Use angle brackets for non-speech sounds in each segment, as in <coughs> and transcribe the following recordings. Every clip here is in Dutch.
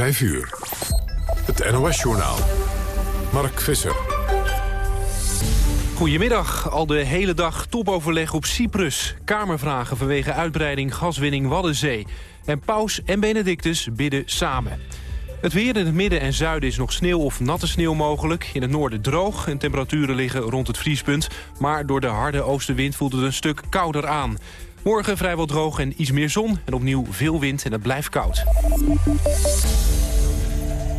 5 uur. Het NOS-journaal. Mark Visser. Goedemiddag. Al de hele dag topoverleg op Cyprus. Kamervragen vanwege uitbreiding gaswinning Waddenzee. En Paus en Benedictus bidden samen. Het weer in het midden en zuiden is nog sneeuw of natte sneeuw mogelijk. In het noorden droog en temperaturen liggen rond het vriespunt. Maar door de harde oostenwind voelt het een stuk kouder aan. Morgen vrijwel droog en iets meer zon. En opnieuw veel wind en het blijft koud.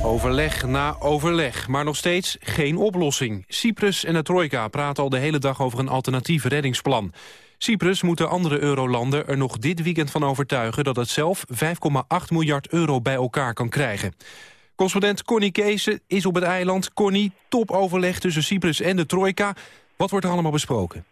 Overleg na overleg, maar nog steeds geen oplossing. Cyprus en de Trojka praten al de hele dag over een alternatief reddingsplan. Cyprus moet de andere eurolanden er nog dit weekend van overtuigen... dat het zelf 5,8 miljard euro bij elkaar kan krijgen. Correspondent Connie Kees is op het eiland. Connie, topoverleg tussen Cyprus en de Trojka. Wat wordt er allemaal besproken?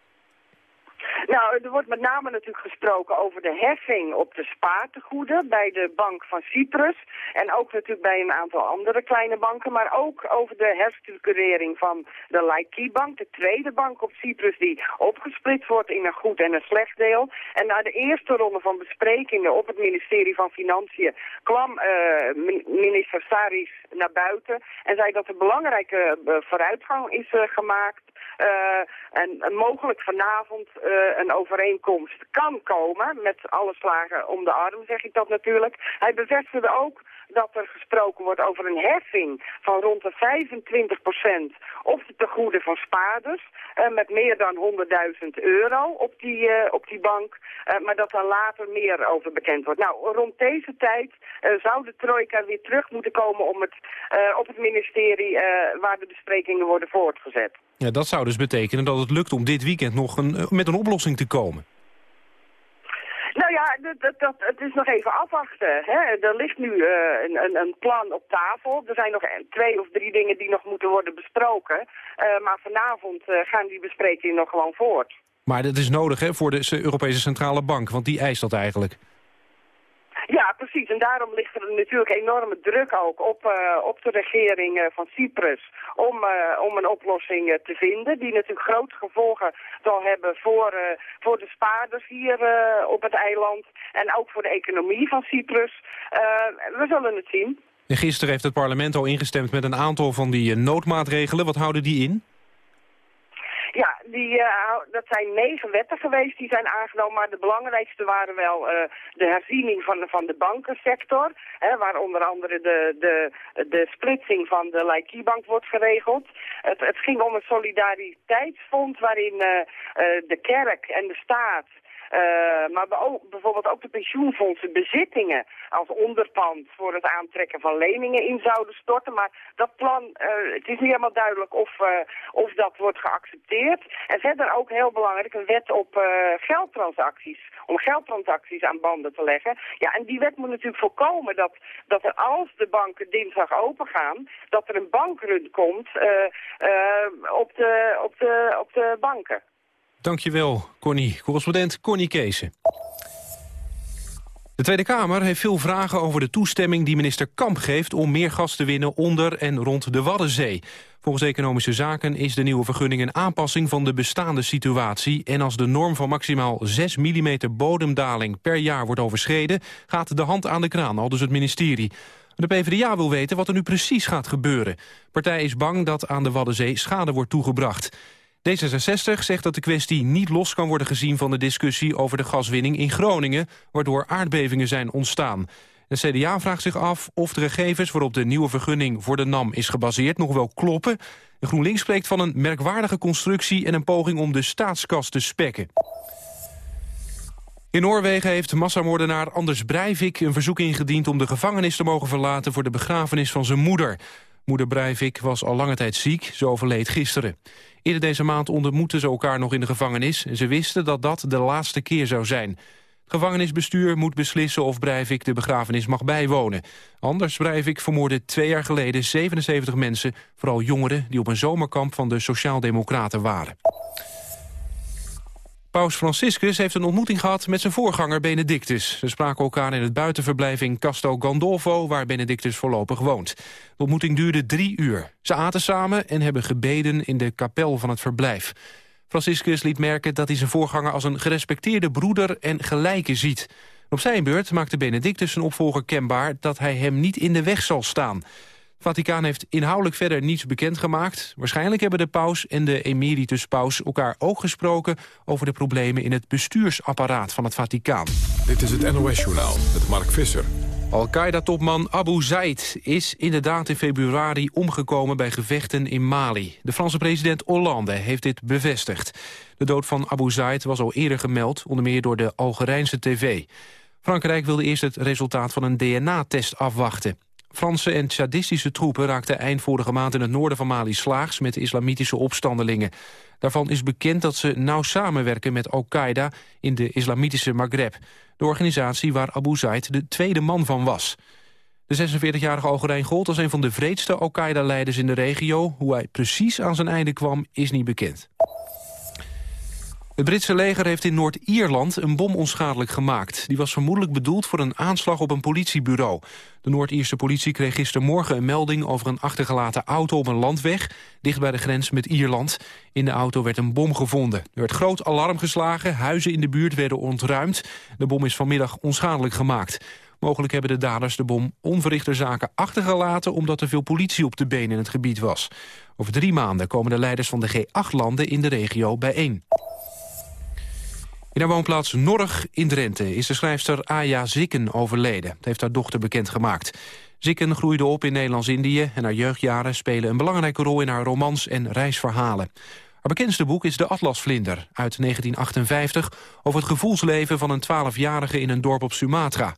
Nou, er wordt met name natuurlijk gesproken over de heffing op de spaartegoeden bij de Bank van Cyprus. En ook natuurlijk bij een aantal andere kleine banken, maar ook over de herstructurering van de Laiki-bank, de tweede bank op Cyprus die opgesplitst wordt in een goed en een slecht deel. En na de eerste ronde van besprekingen op het ministerie van Financiën kwam uh, minister Saris naar buiten en zei dat er belangrijke uh, vooruitgang is uh, gemaakt. En mogelijk vanavond een overeenkomst kan komen, met alle slagen om de arm zeg ik dat natuurlijk. Hij bevestigde ook dat er gesproken wordt over een heffing van rond de 25% op de tegoeden van spaarders, uh, met meer dan 100.000 euro op die, op die bank, maar dat daar later meer over bekend wordt. Nou, rond deze tijd zou de trojka weer terug moeten komen om het, op het ministerie waar de besprekingen worden voortgezet. Ja, dat zou dus betekenen dat het lukt om dit weekend nog een, met een oplossing te komen. Nou ja, dat, dat, het is nog even afwachten. Hè. Er ligt nu uh, een, een, plan op tafel. Er zijn nog twee of drie dingen die nog moeten worden besproken. Uh, maar vanavond uh, gaan die besprekingen nog gewoon voort. Maar dat is nodig hè, voor de Europese Centrale Bank, want die eist dat eigenlijk. Ja, precies. En daarom ligt er natuurlijk enorme druk ook op, uh, op de regering uh, van Cyprus om, uh, om een oplossing te vinden. Die natuurlijk grote gevolgen zal hebben voor, voor de spaarders hier op het eiland. En ook voor de economie van Cyprus. we zullen het zien. En gisteren heeft het parlement al ingestemd met een aantal van die noodmaatregelen. Wat houden die in? Ja, die, uh, dat zijn negen wetten geweest die zijn aangenomen, maar de belangrijkste waren wel uh, de herziening van, van de bankensector, hè, waar onder andere de, de, de splitsing van de Laiki-bank wordt geregeld. Het, het ging om een solidariteitsfonds waarin uh, de kerk en de staat maar ook, bijvoorbeeld ook de pensioenfondsen bezittingen als onderpand voor het aantrekken van leningen in zouden storten. Maar dat plan, uh, het is niet helemaal duidelijk of, uh, of dat wordt geaccepteerd. En verder ook heel belangrijk een wet op geldtransacties, om geldtransacties aan banden te leggen. Ja, en die wet moet natuurlijk voorkomen dat, dat er als de banken dinsdag open gaan, dat er een bankrun komt op, de, op, de, op de banken. Dankjewel, Connie. Correspondent Connie Kees. De Tweede Kamer heeft veel vragen over de toestemming die minister Kamp geeft... om meer gas te winnen onder en rond de Waddenzee. Volgens Economische Zaken is de nieuwe vergunning een aanpassing van de bestaande situatie. En als de norm van maximaal 6 mm bodemdaling per jaar wordt overschreden... gaat de hand aan de kraan, al dus het ministerie. De PvdA wil weten wat er nu precies gaat gebeuren. De partij is bang dat aan de Waddenzee schade wordt toegebracht. D66 zegt dat de kwestie niet los kan worden gezien van de discussie over de gaswinning in Groningen, waardoor aardbevingen zijn ontstaan. De CDA vraagt zich af of de gegevens waarop de nieuwe vergunning voor de NAM is gebaseerd nog wel kloppen. De GroenLinks spreekt van een merkwaardige constructie en een poging om de staatskas te spekken. In Noorwegen heeft massamoordenaar Anders Breivik een verzoek ingediend om de gevangenis te mogen verlaten voor de begrafenis van zijn moeder. Moeder Breivik was al lange tijd ziek, ze overleed gisteren. Eerder deze maand ontmoetten ze elkaar nog in de gevangenis... en ze wisten dat dat de laatste keer zou zijn. Gevangenisbestuur moet beslissen of Breivik de begrafenis mag bijwonen. Anders Breivik vermoordde twee jaar geleden 77 mensen... vooral jongeren die op een zomerkamp van de Sociaaldemocraten waren. Paus Franciscus heeft een ontmoeting gehad met zijn voorganger Benedictus. Ze spraken elkaar in het buitenverblijf in Castel Gandolfo... waar Benedictus voorlopig woont. De ontmoeting duurde drie uur. Ze aten samen en hebben gebeden in de kapel van het verblijf. Franciscus liet merken dat hij zijn voorganger als een gerespecteerde broeder en gelijke ziet. Op zijn beurt maakte Benedictus zijn opvolger kenbaar dat hij hem niet in de weg zal staan. Vaticaan heeft inhoudelijk verder niets bekendgemaakt. Waarschijnlijk hebben de paus en de emeritus-paus elkaar ook gesproken... over de problemen in het bestuursapparaat van het Vaticaan. Dit is het NOS-journaal met Mark Visser. Al-Qaeda-topman Abu Zaid is inderdaad in februari omgekomen bij gevechten in Mali. De Franse president Hollande heeft dit bevestigd. De dood van Abu Zaid was al eerder gemeld, onder meer door de Algerijnse tv. Frankrijk wilde eerst het resultaat van een DNA-test afwachten. Franse en Tjadistische troepen raakten eind vorige maand in het noorden van Mali slaags met islamitische opstandelingen. Daarvan is bekend dat ze nauw samenwerken met Al-Qaeda in de islamitische Maghreb. De organisatie waar Abu Zaid de tweede man van was. De 46-jarige Algerijn gold als een van de vreedste Al-Qaeda-leiders in de regio. Hoe hij precies aan zijn einde kwam is niet bekend. Het Britse leger heeft in Noord-Ierland een bom onschadelijk gemaakt. Die was vermoedelijk bedoeld voor een aanslag op een politiebureau. De Noord-Ierse politie kreeg gistermorgen een melding over een achtergelaten auto op een landweg, dicht bij de grens met Ierland. In de auto werd een bom gevonden. Er werd groot alarm geslagen, huizen in de buurt werden ontruimd. De bom is vanmiddag onschadelijk gemaakt. Mogelijk hebben de daders de bom onverrichter zaken achtergelaten... omdat er veel politie op de been in het gebied was. Over drie maanden komen de leiders van de G8-landen in de regio bijeen. In haar woonplaats Norg in Drenthe is de schrijfster Aya Zikken overleden. Dat heeft haar dochter bekendgemaakt. Zikken groeide op in Nederlands-Indië... en haar jeugdjaren spelen een belangrijke rol in haar romans en reisverhalen. Haar bekendste boek is De Atlasvlinder uit 1958... over het gevoelsleven van een twaalfjarige in een dorp op Sumatra.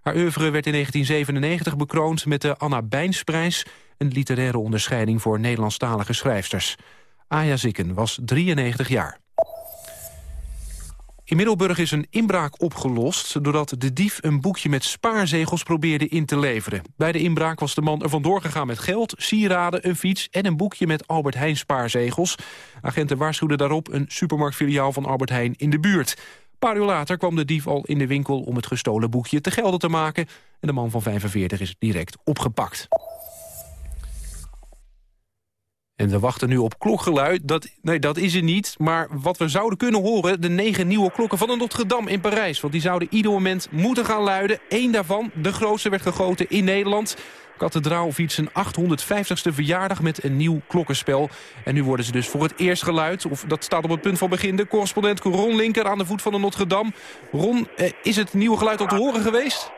Haar oeuvre werd in 1997 bekroond met de Anna Bijnsprijs... een literaire onderscheiding voor Nederlandstalige schrijfsters. Aya Zikken was 93 jaar. In Middelburg is een inbraak opgelost... doordat de dief een boekje met spaarzegels probeerde in te leveren. Bij de inbraak was de man er vandoor gegaan met geld, sieraden, een fiets... en een boekje met Albert Heijn spaarzegels. Agenten waarschuwden daarop een supermarktfiliaal van Albert Heijn in de buurt. Een paar uur later kwam de dief al in de winkel om het gestolen boekje te gelden te maken. En de man van 45 is direct opgepakt. En we wachten nu op klokgeluid. Dat, nee, dat is er niet. Maar wat we zouden kunnen horen... de negen nieuwe klokken van de Notre Dame in Parijs. Want die zouden ieder moment moeten gaan luiden. Eén daarvan, de grootste, werd gegoten in Nederland. Kathedraal viert zijn 850ste verjaardag met een nieuw klokkenspel. En nu worden ze dus voor het eerst geluid. Of dat staat op het punt van begin. De correspondent Ron Linker aan de voet van de Notre Dame. Ron, eh, is het nieuwe geluid al te horen geweest?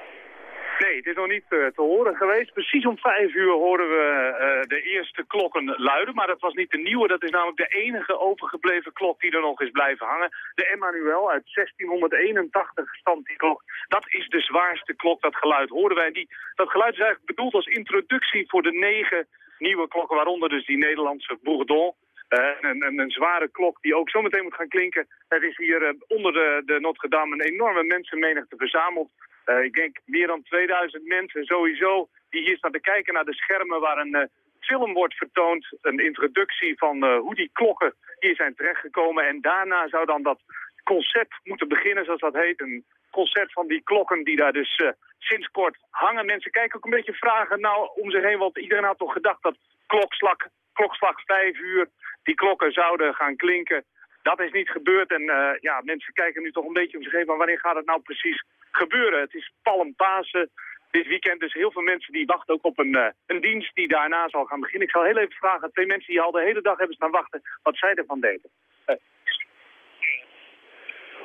Het is nog niet uh, te horen geweest. Precies om vijf uur hoorden we uh, de eerste klokken luiden. Maar dat was niet de nieuwe. Dat is namelijk de enige overgebleven klok die er nog is blijven hangen. De Emmanuel uit 1681 stand die klok. Dat is de zwaarste klok, dat geluid hoorden wij. Die, dat geluid is eigenlijk bedoeld als introductie voor de negen nieuwe klokken. Waaronder dus die Nederlandse Bourdon. Uh, een, een, een, zware klok die ook zometeen moet gaan klinken. Er is hier onder de, de Notre Dame een enorme mensenmenigte verzameld. Uh, ik denk meer dan 2000 mensen sowieso die hier staan te kijken naar de schermen waar een uh, film wordt vertoond. Een introductie van uh, hoe die klokken hier zijn terechtgekomen. En daarna zou dan dat concert moeten beginnen, zoals dat heet. Een concert van die klokken die daar dus sinds kort hangen. Mensen kijken ook een beetje vragen nou om zich heen, want iedereen had toch gedacht dat klokslag, klokslag 5 uur die klokken zouden gaan klinken. Dat is niet gebeurd en uh, ja, mensen kijken nu toch een beetje om zich heen van wanneer gaat het nou precies gebeuren. Het is Palmpasen dit weekend, dus heel veel mensen die wachten ook op een, uh, een dienst die daarna zal gaan beginnen. Ik zal heel even vragen aan twee mensen die al de hele dag hebben staan wachten wat zij ervan deden. Uh.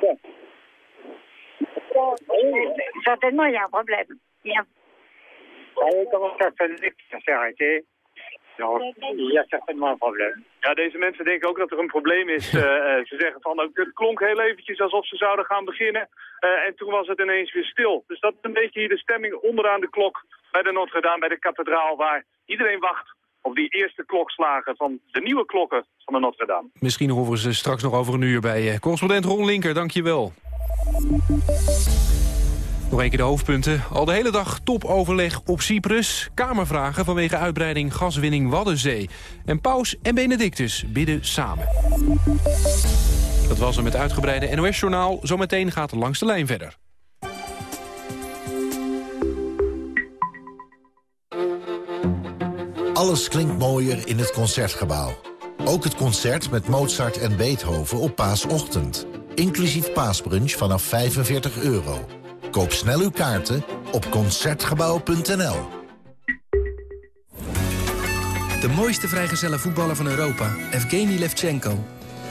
Ja. Certainement, il y a un problème. Bien. Comment ça fait que ça s'est arrêté il y a certainement een probleem. Ja, deze mensen denken ook dat er een probleem is. Uh, <laughs> ze zeggen van, nou, het klonk heel eventjes alsof ze zouden gaan beginnen. Uh, en toen was het ineens weer stil. Dus dat is een beetje hier de stemming onderaan de klok bij de Notre Dame, bij de kathedraal, waar iedereen wacht op die eerste klokslagen van de nieuwe klokken van de Notre Dame. Misschien horen we ze straks nog over een uur bij correspondent Ron Linker. Dank je wel. Nog een keer de hoofdpunten. Al de hele dag topoverleg op Cyprus. Kamervragen vanwege uitbreiding gaswinning Waddenzee. En Paus en Benedictus bidden samen. Dat was hem met uitgebreide NOS-journaal. Zometeen gaat langs de lijn verder. Alles klinkt mooier in het Concertgebouw. Ook het concert met Mozart en Beethoven op paasochtend. Inclusief paasbrunch vanaf 45 euro. Koop snel uw kaarten op Concertgebouw.nl. De mooiste vrijgezelle voetballer van Europa, Evgeny Levchenko.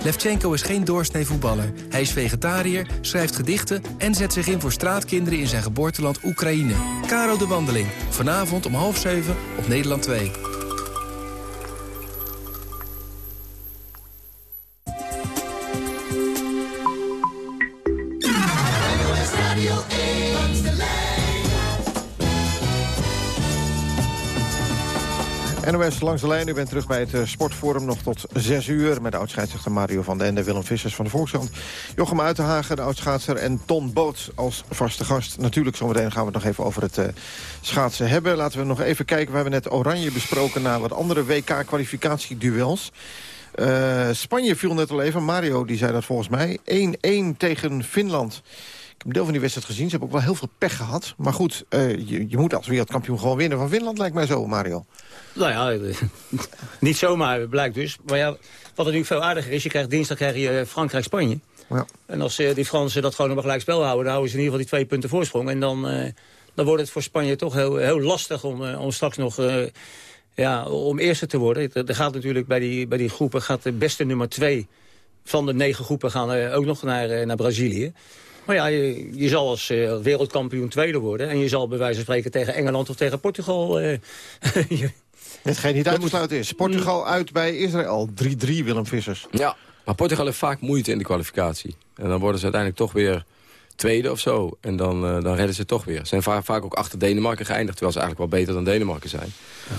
Levchenko is geen doorsnee voetballer. Hij is vegetariër, schrijft gedichten en zet zich in voor straatkinderen in zijn geboorteland Oekraïne. Caro de Wandeling, vanavond om half zeven op Nederland 2. NOS langs de lijn. U bent terug bij het eh, Sportforum nog tot 6 uur... met de oudscheidsrechter Mario van den Ende, Willem Vissers van de Volkskrant... Jochem Uitenhagen, de oudschaatser, en Ton Boots als vaste gast. Natuurlijk, zometeen gaan we het nog even over het uh, schaatsen hebben. Laten we nog even kijken. We hebben net Oranje besproken... na wat andere WK-kwalificatieduels. Uh, Spanje viel net al even. Mario die zei dat volgens mij. 1-1 tegen Finland heb een deel van die wedstrijd gezien. Ze hebben ook wel heel veel pech gehad. Maar goed, uh, je, je, moet als wereldkampioen gewoon winnen van Finland, lijkt mij zo, Mario. Nou ja, <laughs> niet zomaar, blijkt dus. Maar ja, wat natuurlijk veel aardiger is, je krijgt dinsdag krijg je eh, Frankrijk-Spanje. Ja. En als uh, die Fransen dat gewoon op een gelijk spel houden... dan houden ze in ieder geval die twee punten voorsprong. En dan, uh, dan wordt het voor Spanje toch heel, heel lastig om, om straks nog... ja, om eerste te worden. Er gaat natuurlijk bij die, bij die groepen gaat de beste nummer twee van de negen groepen gaan ook nog naar, naar Brazilië. Maar ja, je, je zal als uh, wereldkampioen tweede worden. En je zal bij wijze van spreken tegen Engeland of tegen Portugal... <laughs> Uh, Hetgeen niet uitsluiten is. Portugal uit bij Israël. 3-3 Willem Vissers. Ja, maar Portugal heeft vaak moeite in de kwalificatie. En dan worden ze uiteindelijk toch weer tweede of zo. En dan, uh, dan redden ze het toch weer. Ze zijn vaak, vaak ook achter Denemarken geëindigd... terwijl ze eigenlijk wel beter dan Denemarken zijn. Ja.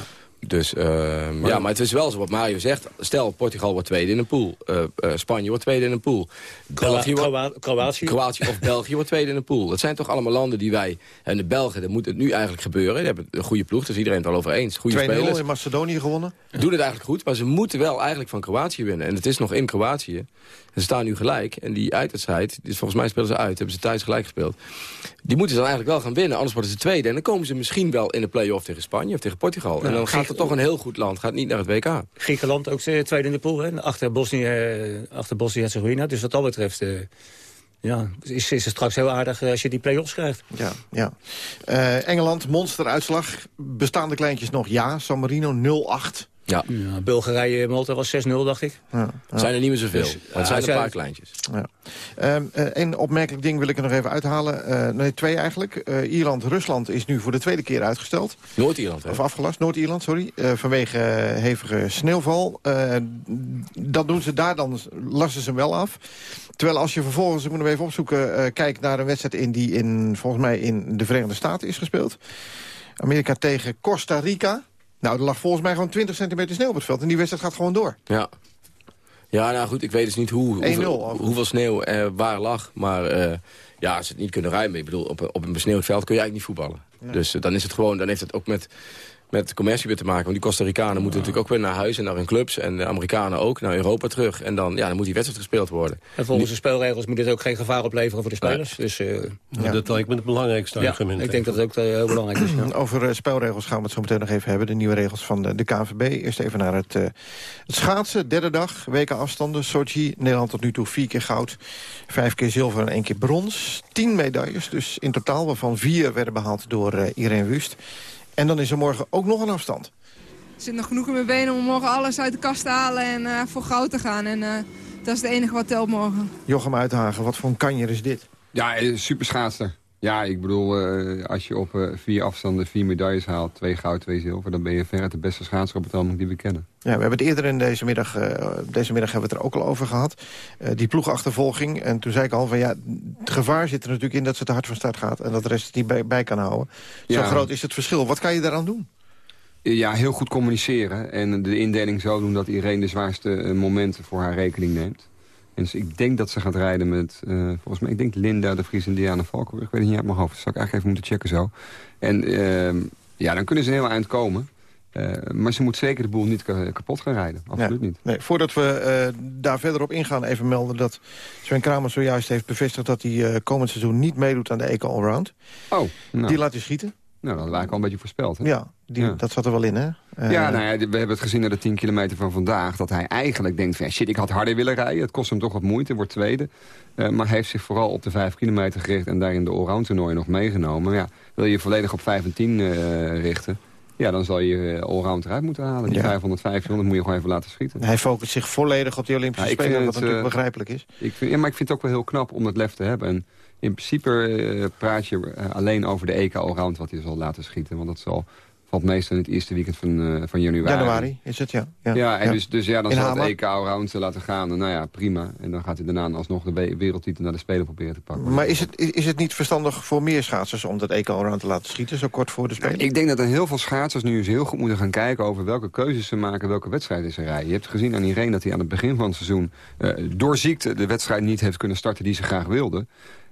Dus uh, maar ja, maar het is wel zo wat Mario zegt. Stel, Portugal wordt tweede in een pool. Uh, uh, Spanje wordt tweede in een pool. België wordt, Kroatië. Kroatië of België wordt tweede in een pool. Dat zijn toch allemaal landen die wij... En de Belgen, dat moet het nu eigenlijk gebeuren. Die hebben een goede ploeg, dus iedereen het al over eens. Goede spelers. in Macedonië gewonnen. Doen het eigenlijk goed, maar ze moeten wel eigenlijk van Kroatië winnen. En het is nog in Kroatië. Ze staan nu gelijk. En die uitwedstrijd, dus volgens mij spelen ze uit. Hebben ze thuis gelijk gespeeld. Die moeten ze dan eigenlijk wel gaan winnen. Anders worden ze tweede. En dan komen ze misschien wel in de play-off tegen Spanje of tegen Portugal. Nou, en dan gaat toch een heel goed land. Gaat niet naar het WK. Griekenland ook tweede in de pool. Hè? Achter Bosnië-Herzegovina. Achter Bosnië dus wat dat betreft... Uh, ja, is, is het straks heel aardig als je die play-offs krijgt. Ja, ja. Uh, Engeland, monsteruitslag. Bestaande kleintjes nog ja. San Marino 0-8. Ja. ja Bulgarije, Malta was 6-0, dacht ik. Ja, ja. zijn er niet meer zoveel. Dus, maar het zijn een paar kleintjes. Ja. Eén ehm, uh, opmerkelijk ding wil ik er nog even uithalen. Uh, nee, twee eigenlijk. Uh, Ierland-Rusland is nu voor de tweede keer uitgesteld. Noord-Ierland, Of afgelast. Noord-Ierland, sorry. vanwege hevige sneeuwval. dat doen ze daar, dan lassen ze hem wel af. Terwijl als je vervolgens, ik moet hem even opzoeken... kijkt naar een wedstrijd in die in, volgens mij in de Verenigde Staten is gespeeld. Amerika tegen Costa Rica... Nou, er lag volgens mij gewoon 20 centimeter sneeuw op het veld. En die wedstrijd gaat gewoon door. Ja. Ja, nou goed, ik weet dus niet hoe, hoeveel, hoeveel sneeuw er waar lag. Maar uh, ja, als ze het niet kunnen ruimen. Ik bedoel, op, op een besneeuwd veld kun je eigenlijk niet voetballen. Ja. Dus uh, dan is het gewoon, dan heeft het ook met met commercie weer te maken. Want die Costa Ricanen moeten natuurlijk ook weer naar huis en naar hun clubs. En de Amerikanen ook naar Europa terug. En dan, ja, dan moet die wedstrijd gespeeld worden. En volgens de spelregels moet dit ook geen gevaar opleveren voor de spelers. Dus, uh, ja. Dat lijkt me het belangrijkste ja, argument. Ik denk dat het ook uh, heel belangrijk is. Ja. <clears throat> Over uh, spelregels gaan we het zo meteen nog even hebben. De nieuwe regels van de, de KNVB. Eerst even naar het, het schaatsen. Derde dag, weken afstanden. Sochi, Nederland tot nu toe vier keer goud. Vijf keer zilver en één keer brons. Tien medailles, dus in totaal. Waarvan vier werden behaald door Irene Wust. En dan is er morgen ook nog een afstand. Er zit nog genoeg in mijn benen om morgen alles uit de kast te halen en uh, voor goud te gaan. En uh, dat is het enige wat telt morgen. Jochem Uithagen, wat voor een kanjer is dit? Ja, eh, super schaatser. Ja, ik bedoel, uh, als je op uh, vier afstanden vier medailles haalt... twee goud, twee zilver... dan ben je veruit de beste schaatser op het die we kennen. Ja, we hebben het eerder in deze middag... Uh, deze middag hebben we het er ook al over gehad. die ploegachtervolging. En toen zei ik al van ja, het gevaar zit er natuurlijk in... dat ze te hard van start gaat en dat de rest het niet bij, bij kan houden. Zo ja. groot is het verschil. Wat kan je daaraan doen? Ja, heel goed communiceren. En de indeling zo doen dat iedereen de zwaarste momenten voor haar rekening neemt. En dus ik denk dat ze gaat rijden met, uh, volgens mij, ik denk Linda de Vries en Diana Valkenburg. Ik weet het niet uit mijn hoofd, dat zou ik eigenlijk even moeten checken zo. En uh, ja, dan kunnen ze heel eind komen. Uh, maar ze moet zeker de boel niet kapot gaan rijden. Absoluut ja. niet. Nee, voordat we daar verder op ingaan, even melden dat Sven Kramer zojuist heeft bevestigd dat hij komend seizoen niet meedoet aan de Eco Allround. Oh, nou. Die laat hij schieten. Nou, dat hadden we al een beetje voorspeld. Hè? Ja, die, dat zat er wel in, hè? Uh, ja, nou ja, we hebben het gezien naar de 10 kilometer van vandaag... dat hij eigenlijk denkt van, shit, ik had harder willen rijden. Het kost hem toch wat moeite, wordt tweede. Uh, maar heeft zich vooral op de 5 kilometer gericht... en daarin de allround toernooi nog meegenomen. Ja, wil je volledig op 5 en 10 uh, richten... Ja, dan zal je allround eruit moeten halen. Die ja. 500, 500 moet je gewoon even laten schieten. Hij focust zich volledig op die Olympische ja, Spelen, wat natuurlijk begrijpelijk is. Ik vind, ja, maar ik vind het ook wel heel knap om dat lef te hebben. En in principe uh, praat je alleen over de EK Allround wat hij zal laten schieten. Want dat zal valt meestal in het eerste weekend van, uh, van januari. Januari is het, ja. Ja, ja en Dus, dus ja, dan zal het EK Allround laten gaan. nou ja, prima. En dan gaat hij daarna alsnog de wereldtitel naar de Spelen proberen te pakken. Maar is het, is het niet verstandig voor meer schaatsers om dat EK Allround te laten schieten, zo kort voor de Spelen? ik denk dat er heel veel schaatsers nu eens heel goed moeten gaan kijken over welke keuzes ze maken, welke wedstrijden ze rijden. Je hebt gezien aan Irene dat hij aan het begin van het seizoen uh, door ziekte de wedstrijd niet heeft kunnen starten die ze graag wilde.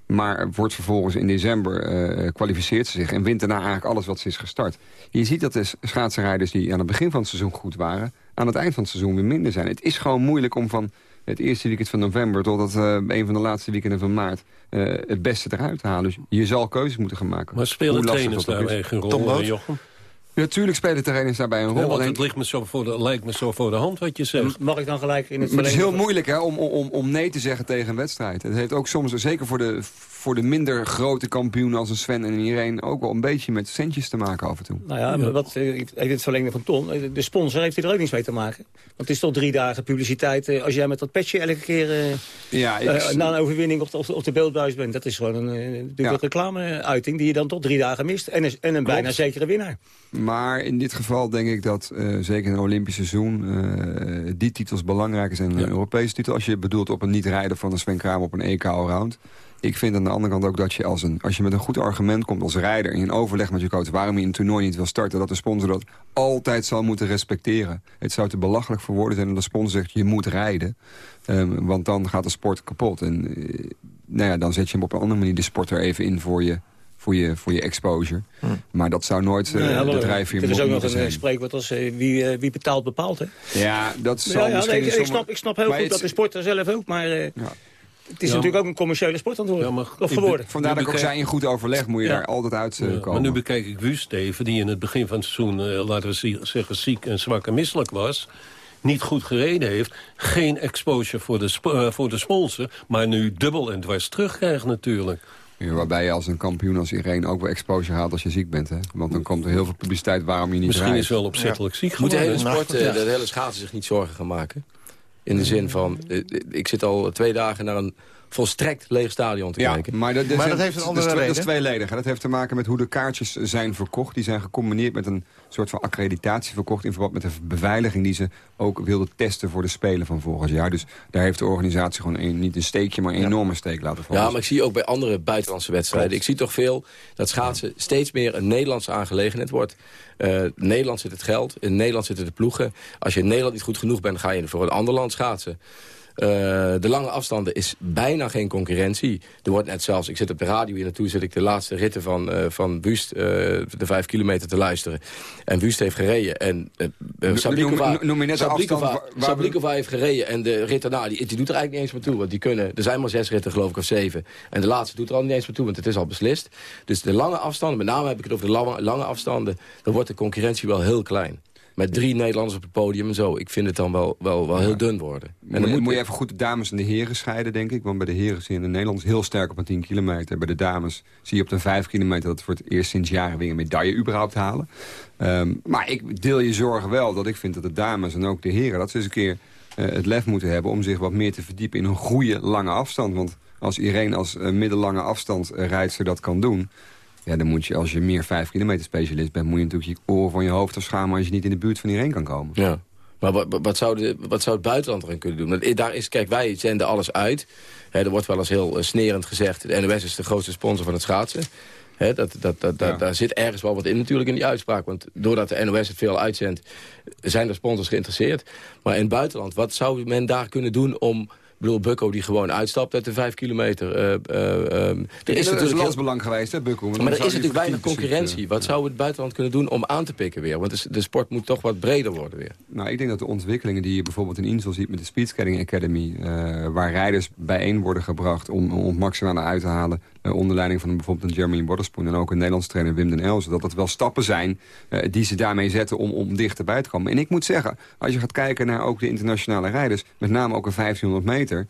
Maar wordt vervolgens in december uh, kwalificeert ze zich... en wint daarna eigenlijk alles wat ze is gestart. Je ziet dat de schaatsenrijders die aan het begin van het seizoen goed waren... aan het eind van het seizoen weer minder zijn. Het is gewoon moeilijk om van het eerste weekend van november... tot het, uh, een van de laatste weekenden van maart... Uh, het beste eruit te halen. Dus je zal keuzes moeten gaan maken. Maar spelen trainers daarmee geen rol, Jochem? Natuurlijk spelen trainers daarbij een rol. Ja, want het ligt me zo voor de, lijkt me zo voor de hand wat je zegt. Mag ik dan gelijk in het Maar het is heel moeilijk hè, om, om, om nee te zeggen tegen een wedstrijd. Het heeft ook soms, zeker voor de, voor de minder grote kampioenen als een Sven en iedereen... ook wel een beetje met centjes te maken af en toe. Nou ja, ja. wat, even het verlengde van Ton. De sponsor heeft er ook niets mee te maken. Want het is toch drie dagen publiciteit. Eh, als jij met dat petje elke keer uh, ja, ik, uh, na een overwinning op de, op de beeldbuis bent... dat is gewoon een, een reclame-uiting die je dan toch drie dagen mist. En, een, en een bijna zekere winnaar. Maar in dit geval denk ik dat, uh, zeker in een Olympisch seizoen... Uh, die titels belangrijker zijn dan een Europese titel. Als je bedoelt op een niet-rijden van een Sven Kramer op een EK Allround. Ik vind aan de andere kant ook dat je als, een, als je met een goed argument komt als rijder... in een overleg met je coach waarom je een toernooi niet wil starten... dat de sponsor dat altijd zal moeten respecteren. Het zou te belachelijk voor woorden zijn dat de sponsor zegt... je moet rijden, um, want dan gaat de sport kapot. En uh, nou ja, dan zet je hem op een andere manier de sport er even in voor je voor je, voor je exposure. Hm. Maar dat zou nooit uh, nee, de drijfveer Er is ook nog een zijn. spreekwoord als uh, wie, uh, wie betaalt bepaalt. Hè? Ja, dat zal ja, nee, ik, ik, snap, ik snap heel goed dat de sporter zelf ook, maar... Ja. Het is ja. natuurlijk ook een commerciële sport aan het worden. Ja, of geworden. Vandaar dat ik ook zei, in goed overleg moet je daar altijd uit uh, komen. Maar nu bekijk ik Wust even, die in het begin van het seizoen... Uh, laten we zeggen ziek en zwak en misselijk was niet goed gereden heeft... geen exposure voor de, uh, voor de sponsor... maar nu dubbel en dwars terugkrijgt natuurlijk. Ja, waarbij je als een kampioen als Irene ook wel exposure haalt als je ziek bent. Hè? Want dan komt er heel veel publiciteit waarom je niet Misschien rijdt. is wel opzettelijk ziek Moet de hele sport, de hele schaatsen zich niet zorgen gaan maken? In de zin van, ik zit al twee dagen naar een volstrekt leeg stadion te ja, kijken. Maar dat, maar dat heeft een andere dat, reden. Dat is tweeledig. Dat heeft te maken met hoe de kaartjes zijn verkocht. Die zijn gecombineerd met een soort van accreditatie verkocht... in verband met de beveiliging die ze ook wilden testen voor de Spelen van volgend jaar. Dus daar heeft de organisatie gewoon een, niet een steekje, maar een enorme steek laten vallen. Ja, maar ik zie ook bij andere buitenlandse wedstrijden. Klopt. Ik zie toch veel dat schaatsen steeds meer een Nederlandse aangelegenheid wordt. Uh, in Nederland zit het geld, in Nederland zitten de ploegen. Als je in Nederland niet goed genoeg bent, ga je voor een ander land schaatsen. Uh, de lange afstanden is bijna geen concurrentie. Er wordt net zelfs, ik zit op de radio hier naartoe... zit ik de laatste ritten van, uh, van Wust, uh, de vijf kilometer te luisteren. En Wust heeft gereden. En uh, Sablikova, noem, je net Sablikova, waar, waar Sablikova heeft gereden. En de rit daarna, die, die doet er eigenlijk niet eens meer toe. Want die kunnen, er zijn maar zes ritten geloof ik, of zeven. En de laatste doet er al niet eens meer toe, want het is al beslist. Dus de lange afstanden, met name heb ik het over de lange, lange afstanden... dan wordt de concurrentie wel heel klein met drie Nederlanders op het podium en zo. Ik vind het dan wel, wel, wel heel dun worden. En dan moet, moet je even goed de dames en de heren scheiden, denk ik. Want bij de heren zie je in Nederland heel sterk op een 10 kilometer. Bij de dames zie je op de 5 kilometer... dat voor het eerst sinds jaren weer een medaille überhaupt halen. Um, maar ik deel je zorgen wel dat ik vind dat de dames en ook de heren... dat ze eens een keer uh, het lef moeten hebben om zich wat meer te verdiepen... in een goede lange afstand. Want als iedereen als uh, middellange afstand uh, rijdster dat kan doen... Ja, dan moet je, als je meer 5 kilometer specialist bent... moet je natuurlijk je oren van je hoofd afschamen... als je niet in de buurt van iedereen kan komen. Ja. Maar wat, wat, zou de, wat zou het buitenland erin kunnen doen? Want daar is, kijk, wij zenden alles uit. He, er wordt wel eens heel uh, snerend gezegd... de NOS is de grootste sponsor van het schaatsen. He, dat, dat, dat, ja. Daar zit ergens wel wat in natuurlijk in die uitspraak. Want doordat de NOS het veel uitzendt... zijn er sponsors geïnteresseerd. Maar in het buitenland, wat zou men daar kunnen doen... om bedoel, Bukko die gewoon uitstapt uit de vijf kilometer. Uh, uh, um, er is natuurlijk landsbelang geweest, hè, Bukko? Maar, maar er is natuurlijk weinig concurrentie. Wat zou het buitenland kunnen doen om aan te pikken weer? Want de, sport moet toch wat breder worden weer. Nou, ik denk dat de ontwikkelingen die je bijvoorbeeld in Insel ziet... met de Speedskating Academy... Waar rijders bijeen worden gebracht om, om het maximale uit te halen... onder leiding van bijvoorbeeld een Jeremy Waterspoon... en ook een Nederlands trainer Wim den Elzen... dat dat wel stappen zijn die ze daarmee zetten om, om dichterbij te komen. En ik moet zeggen, als je gaat kijken naar ook de internationale rijders... met name ook een 1500 meter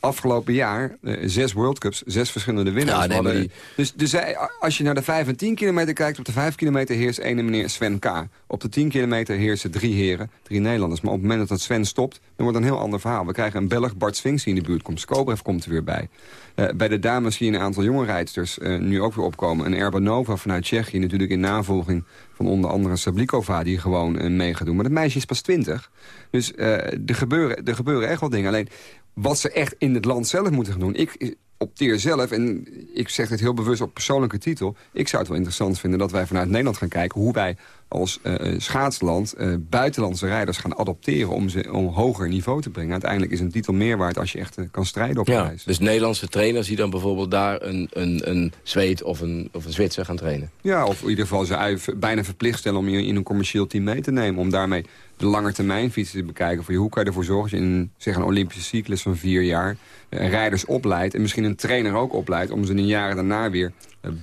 afgelopen jaar uh, zes World Cups, zes verschillende winnaars ja, nee, Dus, dus als je naar de 5 en 10 kilometer kijkt... op de 5 kilometer heerst ene meneer Sven K. Op de 10 kilometer heersen drie heren, drie Nederlanders. Maar op het moment dat Sven stopt, dan wordt een heel ander verhaal. We krijgen een Belg, Bart Swings, die in de buurt komt. Skobrev komt er weer bij. Uh, bij de dames zie je een aantal jonge rijdsters uh, nu ook weer opkomen. Een Erbanova vanuit Tsjechië, natuurlijk in navolging van onder andere Sablikova... die gewoon uh, mee gaat doen. Maar dat meisje is pas 20. Dus er, gebeuren, er gebeuren echt wel dingen. Alleen wat ze echt in het land zelf moeten gaan doen. Ik opteer zelf, en ik zeg dit heel bewust op persoonlijke titel... ik zou het wel interessant vinden dat wij vanuit Nederland gaan kijken... hoe wij als uh, schaatsland uh, buitenlandse rijders gaan adopteren... om ze om hoger niveau te brengen. Uiteindelijk is een titel meer waard als je echt uh, kan strijden op ja, Dus Nederlandse trainers die dan bijvoorbeeld daar een, een, een Zweed of een, of een Zwitser gaan trainen? Ja, of in ieder geval ze bijna verplicht stellen om je in een commercieel team mee te nemen. Om daarmee de lange termijn fietsen te bekijken. Voor je, hoe kan je ervoor zorgen dat je in zeg, een Olympische cyclus van vier jaar... rijders opleidt en misschien een trainer ook opleidt... om ze in jaren daarna weer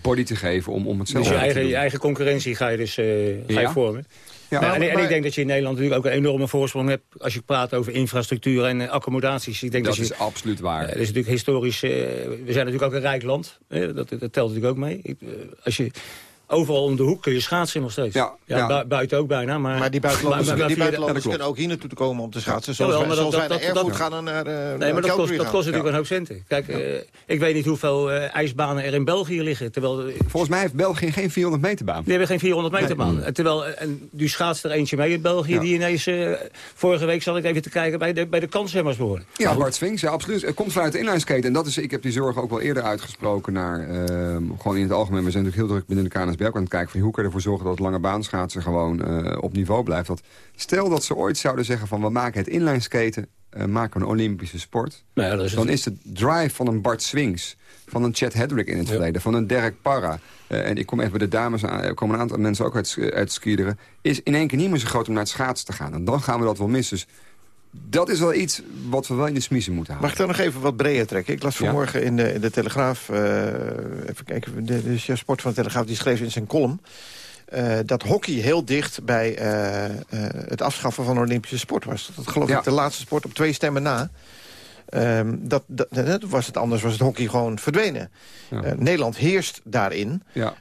body te geven om, om hetzelfde dus je eigen, te doen. je eigen concurrentie ga je dus uh, ga je vormen. Ja, nou, en, en, ik denk dat je in Nederland natuurlijk ook een enorme voorsprong hebt... als je praat over infrastructuur en uh, accommodaties. Ik denk dat, dat is absoluut waar. Uh, dat is natuurlijk historisch... we zijn natuurlijk ook een rijk land. dat, dat, telt natuurlijk ook mee. Ik, als je overal om de hoek kun je schaatsen nog steeds. Ja, ja, buiten ook bijna. Maar, maar die buitenlanders, maar, maar, die buitenlanders kunnen ook hier naartoe komen om te schaatsen. Zoals, ja, wij, zoals dat, wij naar gaan naar uh, Nee, maar dat kost, dat kost natuurlijk een hoop centen. Kijk, uh, ik weet niet hoeveel uh, ijsbanen er in België liggen. Terwijl, Volgens mij heeft België geen 400 meter baan. Die hebben geen 400 meter baan. Nee. Terwijl, en nu schaatst er eentje mee in België... die ineens, vorige week zat ik even te kijken, bij de, bij de kanshemmers behoren. Ja, Bart Swings, ja, absoluut. Het komt vanuit de inlineskaten. En dat is, ik heb die zorg ook wel eerder uitgesproken naar... Ehm, gewoon in het algemeen, we zijn natuurlijk heel druk binnen de KNSB... aan het kijken van hoe kan je ervoor zorgen dat lange baanschaatsen gewoon uh, op niveau blijft. Dat, stel dat ze ooit zouden zeggen van we maken het inlineskaten, uh, maken een Olympische sport. Nou ja, is dan is de drive van een Bart Swings, van een Chad Hedrick in het ja. verleden, van een Derek Parra. Uh, en ik kom even bij de dames aan, er komen een aantal mensen ook uit, uit skiederen. Is in één keer niet meer zo groot om naar het schaatsen te gaan. En dan gaan we dat wel missen. Dus dat is wel iets wat we wel in de smiezen moeten houden. Mag ik dan nog even wat breder trekken? Ik las vanmorgen ja. in, de, in de Telegraaf... Uh, even kijken, de, de chef sport van de Telegraaf... die schreef in zijn column... Uh, dat hockey heel dicht bij uh, uh, het afschaffen van de Olympische sport was. Dat geloof ja. ik de laatste sport op twee stemmen na. Um, dat, dat, dat, was het anders, was het hockey gewoon verdwenen. Ja. Nederland heerst daarin. Ja.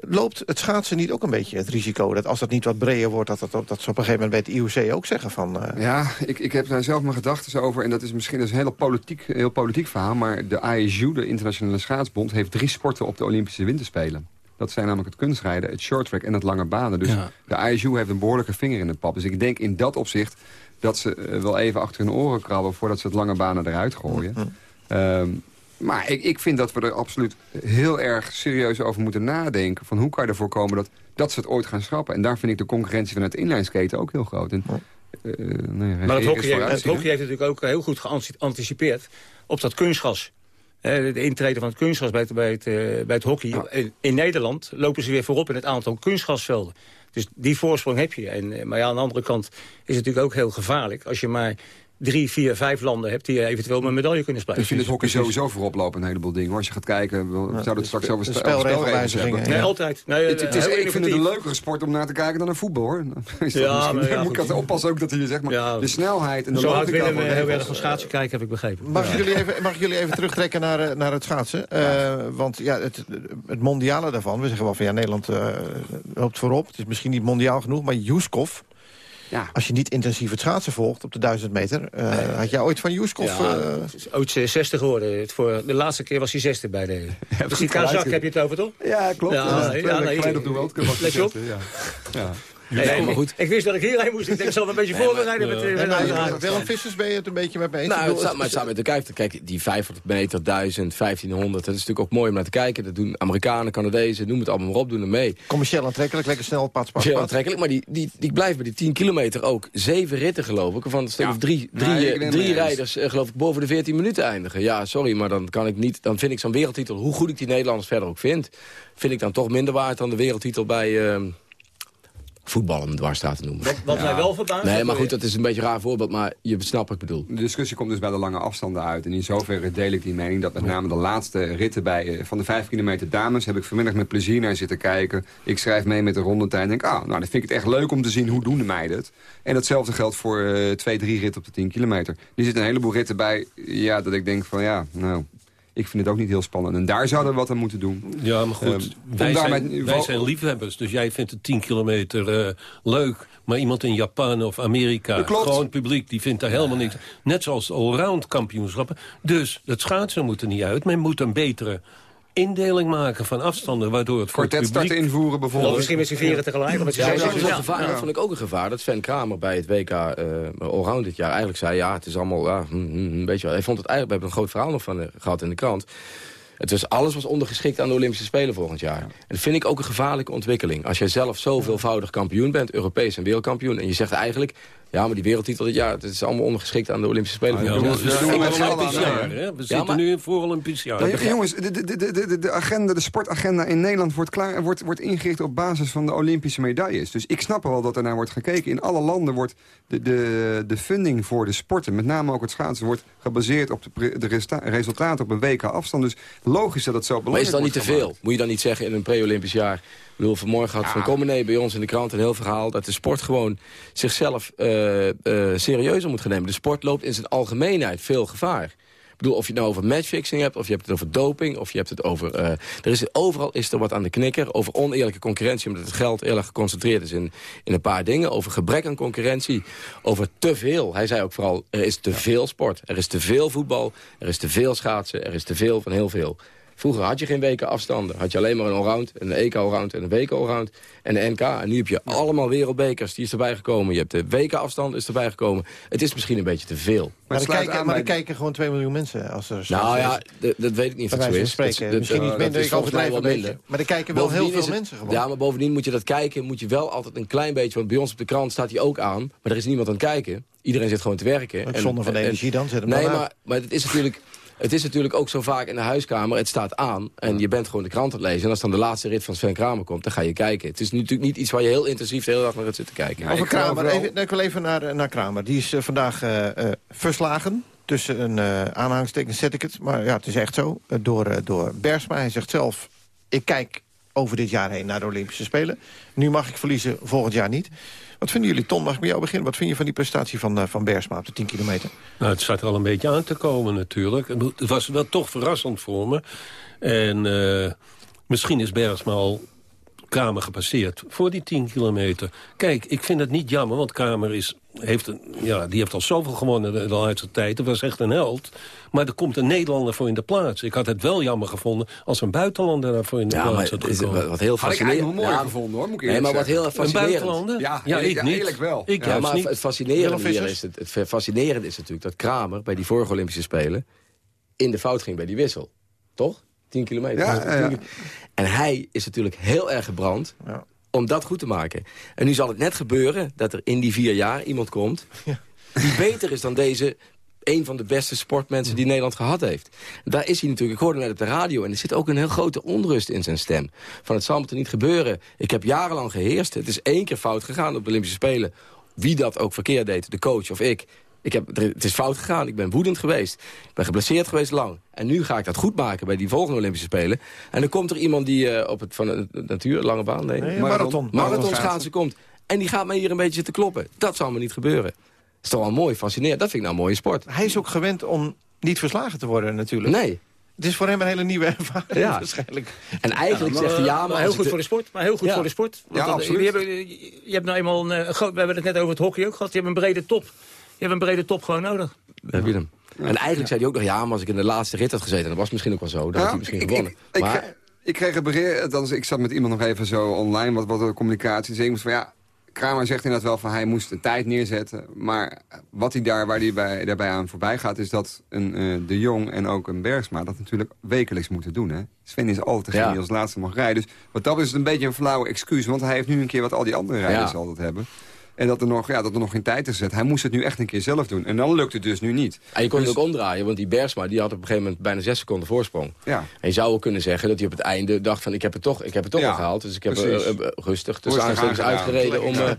Loopt het schaatsen niet ook een beetje het risico... dat als dat niet wat breder wordt... dat, dat, dat ze op een gegeven moment bij het IOC ook zeggen van... Ja, ik, ik heb daar zelf mijn gedachten over... en dat is misschien een heel politiek, heel politiek verhaal... maar de ISU, de Internationale Schaatsbond... heeft drie sporten op de Olympische Winterspelen. Dat zijn namelijk het kunstrijden, het shorttrack en het lange banen. Dus ja. de ISU heeft een behoorlijke vinger in de pap. Dus ik denk in dat opzicht dat ze uh, wel even achter hun oren krabben... voordat ze het lange banen eruit gooien. Mm -hmm. um, maar ik, ik, vind dat we er absoluut heel erg serieus over moeten nadenken... van hoe kan je ervoor komen dat, dat ze het ooit gaan schrappen. En daar vind ik de concurrentie van het inlineskaten ook heel groot. En, uh, nou ja, maar het hockey, het hockey heeft natuurlijk ook heel goed geanticipeerd op dat kunstgas de intrede van het kunstgras bij het, bij het, bij het hockey. In, in, Nederland lopen ze weer voorop in het aantal kunstgrasvelden. Dus die voorsprong heb je. En, maar ja, aan de andere kant is het natuurlijk ook heel gevaarlijk... als je maar drie, vier, vijf landen hebt die eventueel met een medaille kunnen spelen. Ik vind het hockey sowieso voorop lopen een heleboel dingen. Als je gaat kijken, we zouden het straks over spelregelwijzigingen hebben. Nee, altijd. Nee, het, het is, ik vind het een leukere sport om naar te kijken dan een voetbal, hoor. <laughs> ja, maar, ja, <laughs> moet ik oppassen ook dat je zegt, maar ja, de snelheid en de Zo hard willen we heel erg van schaatsen kijken, heb ik begrepen. Mag, jullie, even, mag ik jullie even terugtrekken naar, eh, naar het schaatsen? Uh, want ja, het, het mondiale daarvan, we zeggen wel van ja, Nederland uh, loopt voorop. Het is misschien niet mondiaal genoeg, maar Juskov ja. Als je niet intensief het schaatsen volgt op de 1000 meter... Uh, nee. had jij ooit van Juskov... Ja, uh... ooit 60 geworden. Voor, de laatste keer was hij zesde bij de... <laughs> Ja, <laughs> dus die Kazak heb je het over, toch? Ja, klopt. Ja, ja, ja, was Let op. Ja. ja. Nee, maar goed. Ik wist dat ik hierheen moest. Ik denk, zal een beetje voorbereiden. met, met, met, Willem Vissers ben je het een beetje met me eens? Nou, het staat, maar staat met de kijken. Kijk, die 500 meter, 1000, 1500, dat is natuurlijk ook mooi om naar te kijken. Dat doen Amerikanen, Canadezen, noem het allemaal maar op, doen er mee. Commercieel aantrekkelijk, lekker snel, pas, Commercieel aantrekkelijk, maar die, die, die blijft bij die 10 kilometer ook zeven ritten, geloof ik. Van ja. drie, drie, nee, drie rijders, uh, geloof ik, boven de 14 minuten eindigen. Ja, sorry, maar dan kan ik niet, dan vind ik zo'n wereldtitel, hoe goed ik die Nederlanders verder ook vind, vind ik dan toch minder waard dan de wereldtitel bij... Uh, voetballen dwarsstraat te noemen. Wat, wat mij wel verbaast... Nee, maar goed, dat is een beetje een raar voorbeeld, maar je snapt wat ik bedoel. De discussie komt dus bij de lange afstanden uit. En in zoverre deel ik die mening dat met name de laatste ritten bij, van de 5 kilometer dames... heb ik vanmiddag met plezier naar zitten kijken. Ik schrijf mee met de rondetijd en denk, ah, nou, dan vind ik het echt leuk om te zien hoe doen de meiden het. En datzelfde geldt voor uh, twee, drie ritten op de 10 kilometer. Er zitten een heleboel ritten bij, ja, dat ik denk van, ja, nou, ik vind het ook niet heel spannend. En daar zouden we wat aan moeten doen. Ja, maar goed, uh, wij, zijn, wij zijn liefhebbers. Dus jij vindt het 10 kilometer uh, leuk. Maar iemand in Japan of Amerika, gewoon publiek, die vindt daar helemaal niks. Net zoals allround kampioenschappen. Dus het schaatsen moet er niet uit. Men moet een betere indeling maken van afstanden, waardoor het Kwartet starten invoeren bijvoorbeeld. Of misschien met z'n vieren tegelijk. Met ja, dat, ja. gevaar, dat vond ik ook een gevaar. Dat Sven Kramer bij het WK uh, Allround dit jaar eigenlijk zei... ja, het is allemaal ja, hm, hm, een beetje... Hij vond het eigenlijk, we hebben een groot verhaal nog van uh, gehad in de krant... Het was, alles was ondergeschikt aan de Olympische Spelen volgend jaar. En dat vind ik ook een gevaarlijke ontwikkeling. Als jij zelf zoveelvoudig kampioen bent, Europees en wereldkampioen... en je zegt eigenlijk, ja, maar die wereldtitel dit jaar... het is allemaal ondergeschikt aan de Olympische Spelen. ja, we, we zitten nu voor Olympisch jaar. Nou, jongens, de, de, de, de, agenda, de sportagenda in Nederland wordt, klaar, wordt, wordt ingericht op basis van de Olympische medailles. Dus ik snap wel dat er naar wordt gekeken. In alle landen wordt de, de, de funding voor de sporten, met name ook het schaatsen... wordt gebaseerd op de, de resultaten op een WK afstand. Dus logisch dat het zo belangrijk Maar is dat niet te veel? Moet je dan niet zeggen in een pre-Olympisch jaar bedoel, vanmorgen had Van Comenee bij ons in de krant een heel verhaal... dat de sport gewoon zichzelf uh, uh, serieuzer moet gaan nemen. De sport loopt in zijn algemeenheid veel gevaar. Ik bedoel, of je het nou over matchfixing hebt, of je hebt het over doping... of je hebt het over... Uh, er is, overal is er wat aan de knikker over oneerlijke concurrentie... omdat het geld erg geconcentreerd is in, in een paar dingen. Over gebrek aan concurrentie, over te veel. Hij zei ook vooral, er is te veel sport. Er is te veel voetbal, er is te veel schaatsen... er is te veel van heel veel. Vroeger had je geen weken afstanden. Had je alleen maar een allround, een EK allround en een WK allround en de NK. En nu heb je allemaal wereldbekers, die is erbij gekomen. Je hebt de WK afstand is erbij gekomen. Het is misschien een beetje te veel. Maar, er kijken, maar er kijken gewoon 2 miljoen mensen. Als er nou ja, dat weet ik niet of het zo is. Spreken. misschien niet minder, ik overdrijf een beetje. Maar er kijken wel heel veel mensen gewoon. Ja, maar bovendien moet je dat kijken, moet je wel altijd een klein beetje... want bij ons op de krant staat hij ook aan, maar er is niemand aan het kijken. Iedereen zit gewoon te werken. Zonder van de energie dan, zet hem Nee, maar, maar het is natuurlijk... Het is natuurlijk ook zo vaak in de huiskamer, het staat aan... en je bent gewoon de krant aan het lezen. En als dan de laatste rit van Sven Kramer komt, dan ga je kijken. Het is natuurlijk niet iets waar je heel intensief de hele dag naar gaat zitten kijken. Over Kramer, even, ik wil even naar, naar Kramer. Die is uh, vandaag uh, uh, verslagen. Tussen een uh, aanhangsteken zet ik het. Maar ja, het is echt zo. door, door Bersma. Hij zegt zelf, ik kijk over dit jaar heen naar de Olympische Spelen. Nu mag ik verliezen, volgend jaar niet. Wat vinden jullie, Ton, mag ik met jou beginnen? Wat vind je van die prestatie van, uh, van Bersma op de 10 kilometer? Nou, het staat er al een beetje aan te komen natuurlijk. Het was wel toch verrassend voor me. En uh, misschien is Bergsma al Kramer gepasseerd voor die 10 kilometer. Kijk, ik vind het niet jammer, want Kramer is, heeft, een, ja, die heeft al zoveel gewonnen de, de tijd. Dat was echt een held. Maar er komt een Nederlander voor in de plaats. Ik had het wel jammer gevonden als een buitenlander daarvoor in de ja, plaats had gekomen. Wat heel fascinerend. Had ik mooi ja, gevonden hoor, moet ik Nee, maar wat heel fascinerend. Een buitenlander? Ja, ja, ik niet. Eerlijk wel. Ik ja, maar niet. het fascinerende hier is, het, het fascinerende is natuurlijk dat Kramer bij die vorige Olympische Spelen in de fout ging bij die wissel. Toch? 10 kilometer. Ja, ja, En hij is natuurlijk heel erg gebrand ja. om dat goed te maken. En nu zal het net gebeuren dat er in die vier jaar iemand komt... Ja. die beter is dan deze een van de beste sportmensen die Nederland gehad heeft. Daar is hij natuurlijk, ik hoorde net op de radio... en er zit ook een heel grote onrust in zijn stem. Van het zal me niet gebeuren. Ik heb jarenlang geheerst. Het is één keer fout gegaan op de Olympische Spelen. Wie dat ook verkeerd deed, de coach of ik... Ik heb, het is fout gegaan, ik ben woedend geweest. Ik ben geblesseerd geweest lang. En nu ga ik dat goed maken bij die volgende Olympische Spelen. En dan komt er iemand die uh, op het van de natuur, lange baan, nee, nee marathon, marathon schaatsen komt. En die gaat mij hier een beetje zitten kloppen. Dat zal me niet gebeuren. Dat is toch wel mooi, fascinerend. Dat vind ik nou een mooie sport. Hij is ook gewend om niet verslagen te worden natuurlijk. Nee. Het is voor hem een hele nieuwe <laughs> ervaring ja. waarschijnlijk. En eigenlijk ja, maar, zegt hij ja, maar... maar heel goed voor de sport. Maar heel goed ja. voor de sport. Want ja, absoluut. Je hebt, je hebt nou eenmaal een, we hebben het net over het hockey ook gehad. Je hebt een brede top. Je hebt een brede top gewoon nodig. Heb je hem. En eigenlijk zei hij ook nog, ja, maar als ik in de laatste rit had gezeten... dat was misschien ook wel zo, dan ja, had hij misschien ik, gewonnen. Ik, maar... ik, ik, kreeg een bericht, ik zat met iemand nog even zo online, wat, wat de communicatie. Dus ik moest van, ja, Kramer zegt inderdaad wel van hij moest een tijd neerzetten. Maar wat hij daar, waar hij bij, daarbij aan voorbij gaat... is dat een, uh, De Jong en ook een Bergsma dat natuurlijk wekelijks moeten doen. Hè? Sven is altijd degene ja. die als laatste mag rijden. Dus wat dat is het een beetje een flauwe excuus. Want hij heeft nu een keer wat al die andere rijders ja. altijd hebben. En dat er, nog, ja, dat er nog geen tijd is gezet. Hij moest het nu echt een keer zelf doen. En dan lukt het dus nu niet. En je kon dus... het ook omdraaien, want die Bergsma die had op een gegeven moment bijna zes seconden voorsprong. Ja. En je zou ook kunnen zeggen dat hij op het einde dacht van ik heb het toch, ik heb het toch Ja, al gehaald. Dus ik heb precies. uh, rustig, dus Rustig aanstekens aangedaan. uitgereden om... Uh,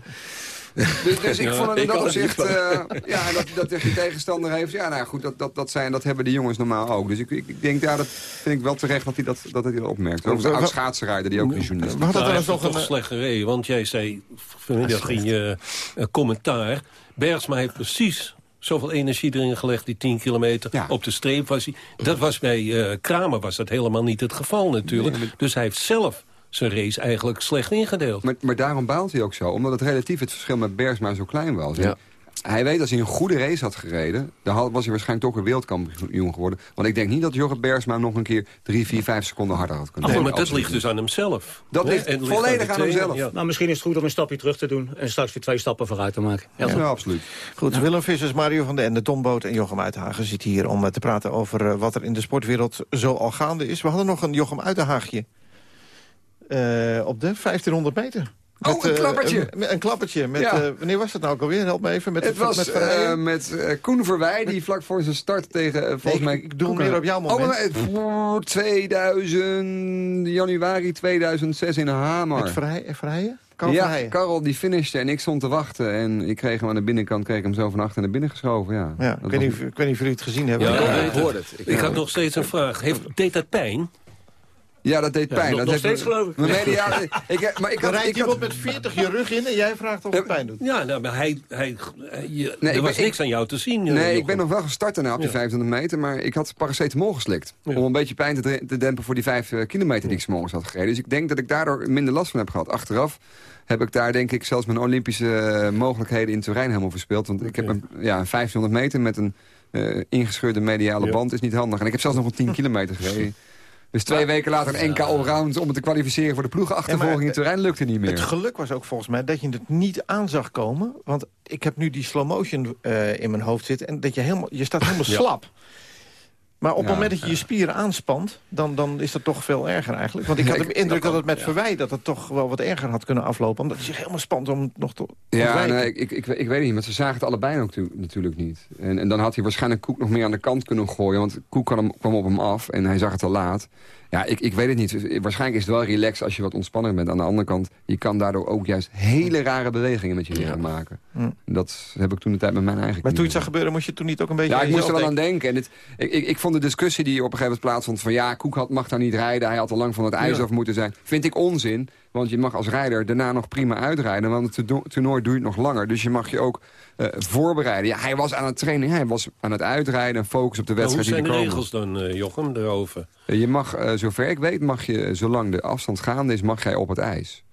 Dus, dus ik vond het in dat opzicht... eh, ja, en dat, dat je tegenstander heeft... Ja, nou goed, dat, dat, dat, zijn, dat hebben de jongens normaal ook. Dus ik, ik, ik denk, ja, dat vind ik wel terecht dat hij dat, dat, hij dat opmerkt. Ook de oud schaatsenrijder die ook een journalist We hadden het toch een slecht gereden, want jij zei vanmiddag in je uh, commentaar... Bergsma heeft precies zoveel energie erin gelegd, die 10 kilometer. Op de streep was hij. Dat was bij uh, Kramer was dat helemaal niet het geval natuurlijk. Nee, maar... Dus hij heeft zelf zijn race eigenlijk slecht ingedeeld. Maar, maar daarom baalt hij ook zo. Omdat het relatief het verschil met Bergsma zo klein was. Ja. Hij weet als hij een goede race had gereden... dan was hij waarschijnlijk toch een wereldkampioen geworden. Want ik denk niet dat Jorrit Bergsma nog een keer 3, 4, 5 seconden harder had kunnen nee, Maar dat ligt dus aan hemzelf. Dat ligt en volledig aan, aan hemzelf. Ja. Nou, misschien is het goed om een stapje terug te doen... en straks weer twee stappen vooruit te maken. Ja, ja absoluut. Goed, Willem Vissers, Mario van den Ende, Tom Boot en Jochem Uitenhagen zitten hier... om te praten over wat er in de sportwereld zo al gaande is. We hadden nog een Jochem Uitenhaagje uh, op de 1500 meter. Met, oh, een klappertje. Uh, een, een, klappertje. Met, ja. uh, wanneer was dat nou ook alweer? Help me even. Met, het was met, uh, met Koen Verwij, die vlak voor zijn start tegen... volgens nee, mij, ik, ik doe meer op jouw moment. Oh, 2000, januari 2006 in Hamar. Met? Verheijen? Karel ja, Verheijen. Karel die finishte en ik stond te wachten. En ik kreeg hem aan de binnenkant, kreeg hem zo van achter naar binnen geschoven. Ja, ja ik, weet niet, ik weet niet of jullie het gezien hebben. Ja, ja, ik hoorde het. Ik, ik had nog steeds een vraag. Heeft, deed dat pijn? Ja, dat deed pijn. Ja, nog, dat nog heeft, steeds geloof ik. Mijn media, <laughs> ik, maar ik had, rijdt ik iemand had, met 40 je rug in en jij vraagt of het pijn doet. Ja, nou, maar hij, hij, je, Nee, er ik was ben- niks aan jou te zien. Nee, Jochem. ik ben nog wel gestart daarna op die Ja. 25 meter. Maar ik had paracetamol geslikt. Ja. Om een beetje pijn te, dempen voor die 5 kilometer die ik 's morgens had gereden. Dus ik denk dat ik daardoor minder last van heb gehad. Achteraf heb ik daar denk ik zelfs mijn Olympische eh, mogelijkheden in terrein helemaal verspeeld. Want ik heb een, ja, een 1500 meter met een eh, ingescheurde mediale Ja. band is niet handig. En ik heb zelfs nog een 10 kilometer gereden. Dus twee weken later een NK allround om te kwalificeren voor de ploegenachtervolging in het terrein lukte niet meer. Het geluk was ook volgens mij dat je het niet aan zag komen. Want ik heb nu die slow motion uh, in mijn hoofd zitten. En dat je helemaal, je staat helemaal Ja. slap. Maar op het Ja, moment dat je je spieren aanspant, dan, dan is dat toch veel erger eigenlijk. Want ik had de indruk dat dat het met ja. Verwij dat het toch wel wat erger had kunnen aflopen. Omdat hij zich helemaal spant om het nog te Ja, nee, ik, ik, ik, ik weet niet, maar ze zagen het allebei ook natuurlijk niet. En, en dan had hij waarschijnlijk Koek nog meer aan de kant kunnen gooien. Want Koek kwam, kwam op hem af en hij zag het te laat. Ja, ik, ik weet het niet. Waarschijnlijk is het wel relaxed als je wat ontspanner bent. Aan de andere kant, je kan daardoor ook juist hele rare bewegingen met je lichaam maken. En Dat heb ik toen de tijd met mijn eigen Maar toen het knieën zag gebeuren, moest je toen niet ook een beetje... ja, ik moest er wel aan denken. En dit, ik, ik, ik vond de discussie die op een gegeven moment plaatsvond... van ja, Koek had, mag daar niet rijden, hij had al lang van het ijs Ja. af moeten zijn. Vind ik onzin, want je mag als rijder daarna nog prima uitrijden... want het toerno- toernooi duurt nog langer, dus je mag je ook eh, voorbereiden. Ja, hij was aan het trainen, hij was aan het uitrijden... en focus op de hoe wedstrijd zijn die de er komen. regels dan, eh, Jochem, daarover? Je mag, eh, zover ik weet, mag je, zolang de afstand gaande is... mag jij op het ijs.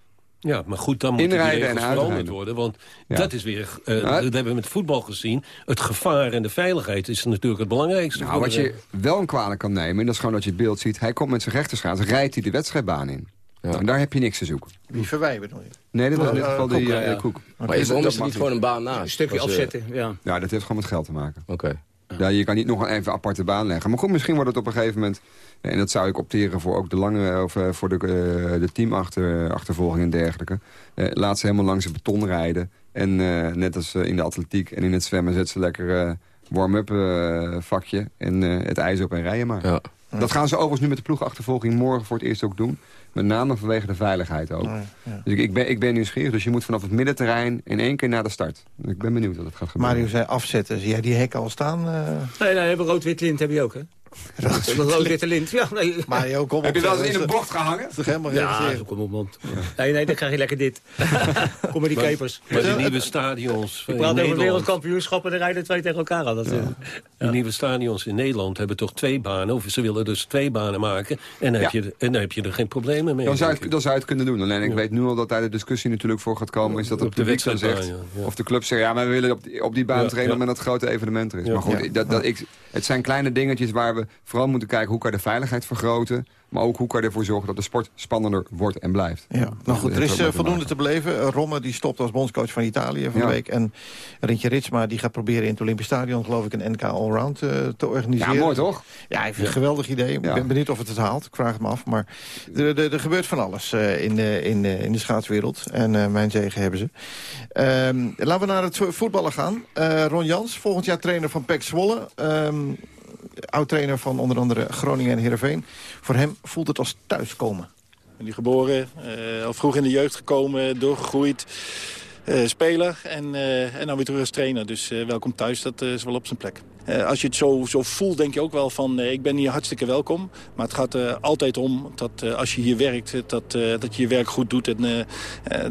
Ja, maar goed, dan moeten die regels veranderd worden. Want Ja. dat is weer, eh, Ja. dat hebben we met voetbal gezien. Het gevaar en de veiligheid is natuurlijk het belangrijkste. Nou, wat de- je wel een kwalijk kan nemen... en dat is gewoon dat je het beeld ziet... hij komt met zijn rechterschaats, rijdt hij de wedstrijdbaan in. En daar heb je niks te zoeken. Wie Verwij bedoel je? Nee, dit was in dit Eh, geval die Koek, eh, ja. Koek. Maar is, dat er niet gewoon een baan naast? Een stukje eh, afzetten, ja. Ja, dat heeft gewoon met geld te maken. Oké. Ja, je kan niet nog een even aparte baan leggen. Maar goed, misschien wordt het op een gegeven moment... en dat zou ik opteren voor ook de lange... of eh, voor de, eh, de teamachtervolging en dergelijke. Eh, laat ze helemaal langs het beton rijden. En net als in de atletiek en in het zwemmen... zet ze lekker warm-up vakje en het ijs op en rijden maar. Ja. Dat gaan ze overigens nu met de ploegachtervolging morgen voor het eerst ook doen. Met name vanwege de veiligheid ook. Ja, ja. Dus ik, ik, ben, ik ben nieuwsgierig. Dus je moet vanaf het middenterrein in één keer naar de start. Ik ben benieuwd wat het gaat gebeuren. Mario zei afzetten. Zie jij die hekken al staan? eh? Nee, nee, hebben rood-wit lint heb je ook, hè? Lint, ja. Nee. Mario, kom op. Heb je wel eens in een bocht gehangen? toch- helemaal Ja, zo kom op, man. Nee, nee, dan krijg je lekker dit. <laughs> kom maar die capers. Maar die nieuwe stadions Ik in praat over Nederland... wereldkampioenschappen, dan rijden twee tegen elkaar aan. Dat, eh, Die nieuwe stadions in Nederland hebben toch twee banen. Of ze willen dus twee banen maken. En dan, heb, je, en dan heb je er geen problemen mee. Dan zou, ik. dan zou je het kunnen doen. Alleen ik weet nu al dat daar de discussie natuurlijk voor gaat komen... is dat het Op de publiek dan zegt... wedstrijdbaan, ja, ja. of de club zegt... ja, maar we willen op die, op die baan Ja, trainen ja. omdat het grote evenement er is. Ja. Maar goed, Ja. dat, dat, ik, het zijn kleine dingetjes waar we we vooral moeten kijken hoe kan je de veiligheid vergroten... maar ook hoe kan je ervoor zorgen dat de sport spannender wordt en blijft. Ja. Nou goed, er is uh, voldoende te beleven. Uh, Romme die stopt als bondscoach van Italië van de week. En Rintje Ritsma die gaat proberen in het Olympisch Stadion... geloof ik een NK Allround uh, te organiseren. Ja, mooi toch? Ja, ik vind het een geweldig idee. Ik ben benieuwd of het het haalt. Ik vraag het me af. Maar er, er gebeurt van alles in, in, in de schaatswereld. En mijn zegen hebben ze. Ehm, laten we naar het voetballen gaan. Ron Jans, volgend jaar trainer van PEC Zwolle. Um, oud-trainer van onder andere Groningen en Heerenveen. Voor hem voelt het als thuiskomen. Ben die geboren, uh, al vroeg in de jeugd gekomen, doorgegroeid. Uh, speler en, uh, en dan weer terug als trainer. Dus welkom thuis, dat is wel op zijn plek. Uh, als je het zo, zo voelt, denk je ook wel van... Uh, ik ben hier hartstikke welkom. Maar het gaat uh, altijd om dat als je hier werkt... dat, dat je je werk goed doet... en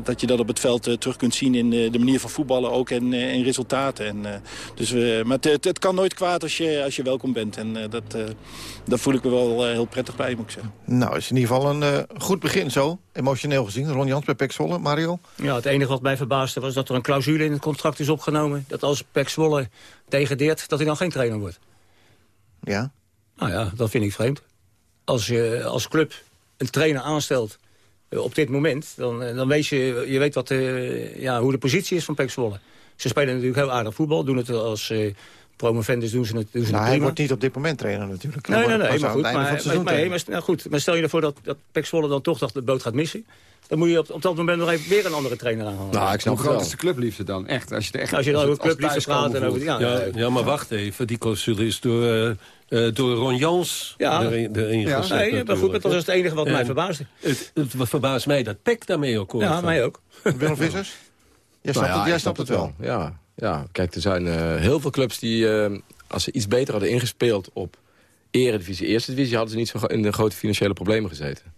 dat je dat op het veld terug kunt zien... in de manier van voetballen ook en in resultaten. En, dus, maar het, het, kan nooit kwaad als je, als je welkom bent. En dat, daar voel ik me wel heel prettig bij, moet ik zeggen. Nou, is in ieder geval een goed begin zo. Emotioneel gezien. Ron Jans bij Pek Zwolle. Mario? Ja, het enige wat mij verbaasde was dat er een clausule in het contract is opgenomen... dat als Pek Zwolle degradeert, dat hij dan geen trainer wordt. Ja? Nou ja, dat vind ik vreemd. Als je als club een trainer aanstelt eh, op dit moment... dan, eh, dan weet je, je weet wat, uh, ja, hoe de positie is van Pek Zwolle. Ze spelen natuurlijk heel aardig voetbal, doen het als... Uh, promovendus doen ze het, doen ze nou, het Hij wordt niet op dit moment trainer natuurlijk. Nee, nee, nee, maar goed. Maar, maar, maar, nou goed, maar stel je ervoor dat, dat Pek Zwolle dan toch de boot gaat missen. Dan moet je op, op dat moment nog even weer een andere trainer aanhalen. Nou, ik snap Hoe groot is de clubliefde dan? Echt, als je, echt, als je dan over clubliefde praat. En over, ja, ja, ja, maar wacht even. Die clausule is door, uh, door Ron Jans ja. erin, erin ja. Nee, maar goed, dat was het enige wat mij verbaasde. Het, het verbaast mij dat Peck daarmee ook hoort. Ja, mij ook. <laughs> Willem Vissers? Jij snapt, nou het, jij snapt het wel. Ja, ja, kijk, er zijn uh, heel veel clubs die, uh, als ze iets beter hadden ingespeeld op eredivisie, eerste divisie, hadden ze niet zo in de grote financiële problemen gezeten.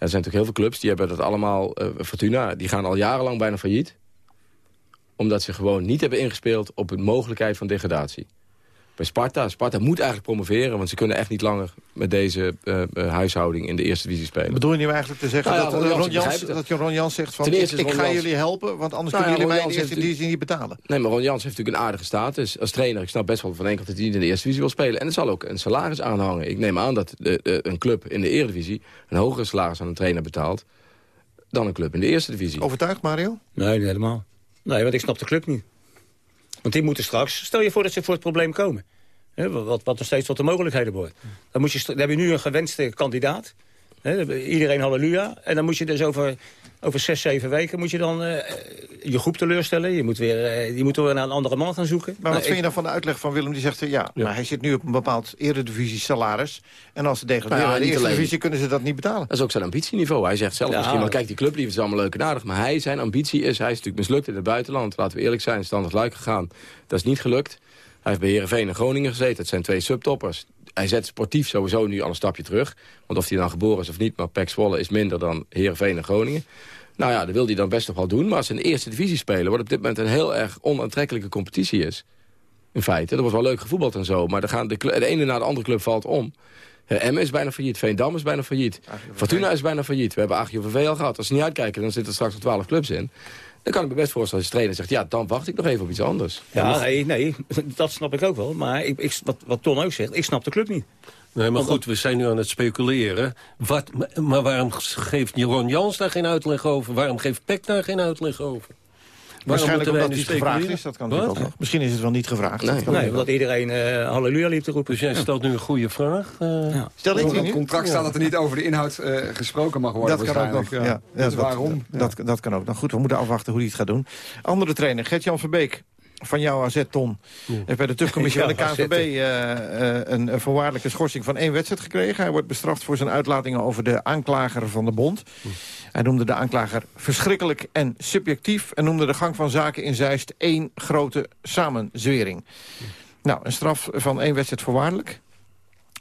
Er zijn natuurlijk heel veel clubs, die hebben dat allemaal... Uh, Fortuna, die gaan al jarenlang bijna failliet. Omdat ze gewoon niet hebben ingespeeld op een mogelijkheid van degradatie bij Sparta. Sparta moet eigenlijk promoveren, want ze kunnen echt niet langer met deze uh, huishouding in de eerste divisie spelen. Bedoel je nu eigenlijk te zeggen nou ja, dat, Ron Jans, Ron Jans, dat je Ron Jans zegt van eerste, ik ga jullie helpen, want anders nou, kunnen jullie mij in de eerste divisie niet betalen? Nee, maar Ron Jans heeft natuurlijk een aardige status als trainer. Ik snap best wel van enkel dat hij niet in de eerste divisie wil spelen. En er zal ook een salaris aanhangen. Ik neem aan dat de, de, een club in de eredivisie een hogere salaris aan een trainer betaalt dan een club in de eerste divisie. Overtuigd, Mario? Nee, niet helemaal. Nee, want ik snap de club niet. Want die moeten straks... Stel je voor dat ze voor het probleem komen. wat, wat er steeds tot de mogelijkheden wordt. Dan, moet je, dan heb je nu een gewenste kandidaat. iedereen halleluja. En dan moet je dus over over zes, zeven weken moet je dan uh, je groep teleurstellen. Je moet, weer, uh, je moet weer naar een andere man gaan zoeken. Maar wat vind je dan van de uitleg van Willem? Die zegt, ja, Maar hij zit nu op een bepaald eredivisie salaris. En als ze degraderen nou ja, de eerste divisie kunnen ze dat niet betalen. Dat is ook zijn ambitieniveau. Hij zegt zelf ja. misschien, maar kijk, die clubliefde is allemaal leuk en aardig. Maar hij, zijn ambitie is, hij is natuurlijk mislukt in het buitenland. Laten we eerlijk zijn, standaard luik gegaan. Dat is niet gelukt. Hij heeft bij Heerenveen en Groningen gezeten. Dat zijn twee subtoppers hij zet sportief sowieso nu al een stapje terug. Want of hij dan geboren is of niet, maar Pek Zwolle is minder dan Heerenveen en Groningen. Nou ja, dat wil hij dan best nog wel doen. Maar als ze in de eerste divisie spelen... wat op dit moment een heel erg onaantrekkelijke competitie is. In feite. Er wordt wel leuk gevoetbald en zo. Maar de, gaan de, de ene na de andere club valt om. Uh, Emmen is bijna failliet. Veendam is bijna failliet. Fortuna is bijna failliet. We hebben AGOVV al gehad. Als ze niet uitkijken, dan zitten er straks nog twaalf clubs in. Dan kan ik me best voorstellen als je trainer zegt... ja, dan wacht ik nog even op iets anders. Ja, nee, nee <laughs> dat snap ik ook wel. Maar ik, ik, wat, wat Ton ook zegt, ik snap de club niet. Nee, maar goed, we zijn nu aan het speculeren. Wat, maar waarom geeft Jeroen Jans daar geen uitleg over? Waarom geeft Peck daar geen uitleg over? Waarschijnlijk omdat het niet gevraagd is. Dat kan ook nog. Misschien is het wel niet gevraagd. Nee, nee omdat iedereen uh, halleluja liep te roepen. Dus jij stelt nu een goede vraag. Uh, ja. Stel ik in het contract staat dat er niet over de inhoud uh, gesproken mag worden. Dat kan ook nog. Ja. ja. Dus waarom? Dat, dat kan ook nog. Goed, we moeten afwachten hoe hij het gaat doen. Andere trainer, Gert-Jan Verbeek van jouw AZ, Ton, heeft bij de terugcommissie <laughs> van de KNVB uh, uh, een, voorwaardelijke schorsing van één wedstrijd gekregen. Hij wordt bestraft voor zijn uitlatingen over de aanklager van de bond. Hij noemde de aanklager verschrikkelijk en subjectief... en noemde de gang van zaken in Zeist één grote samenzwering. Nou, een straf van één wedstrijd voorwaardelijk.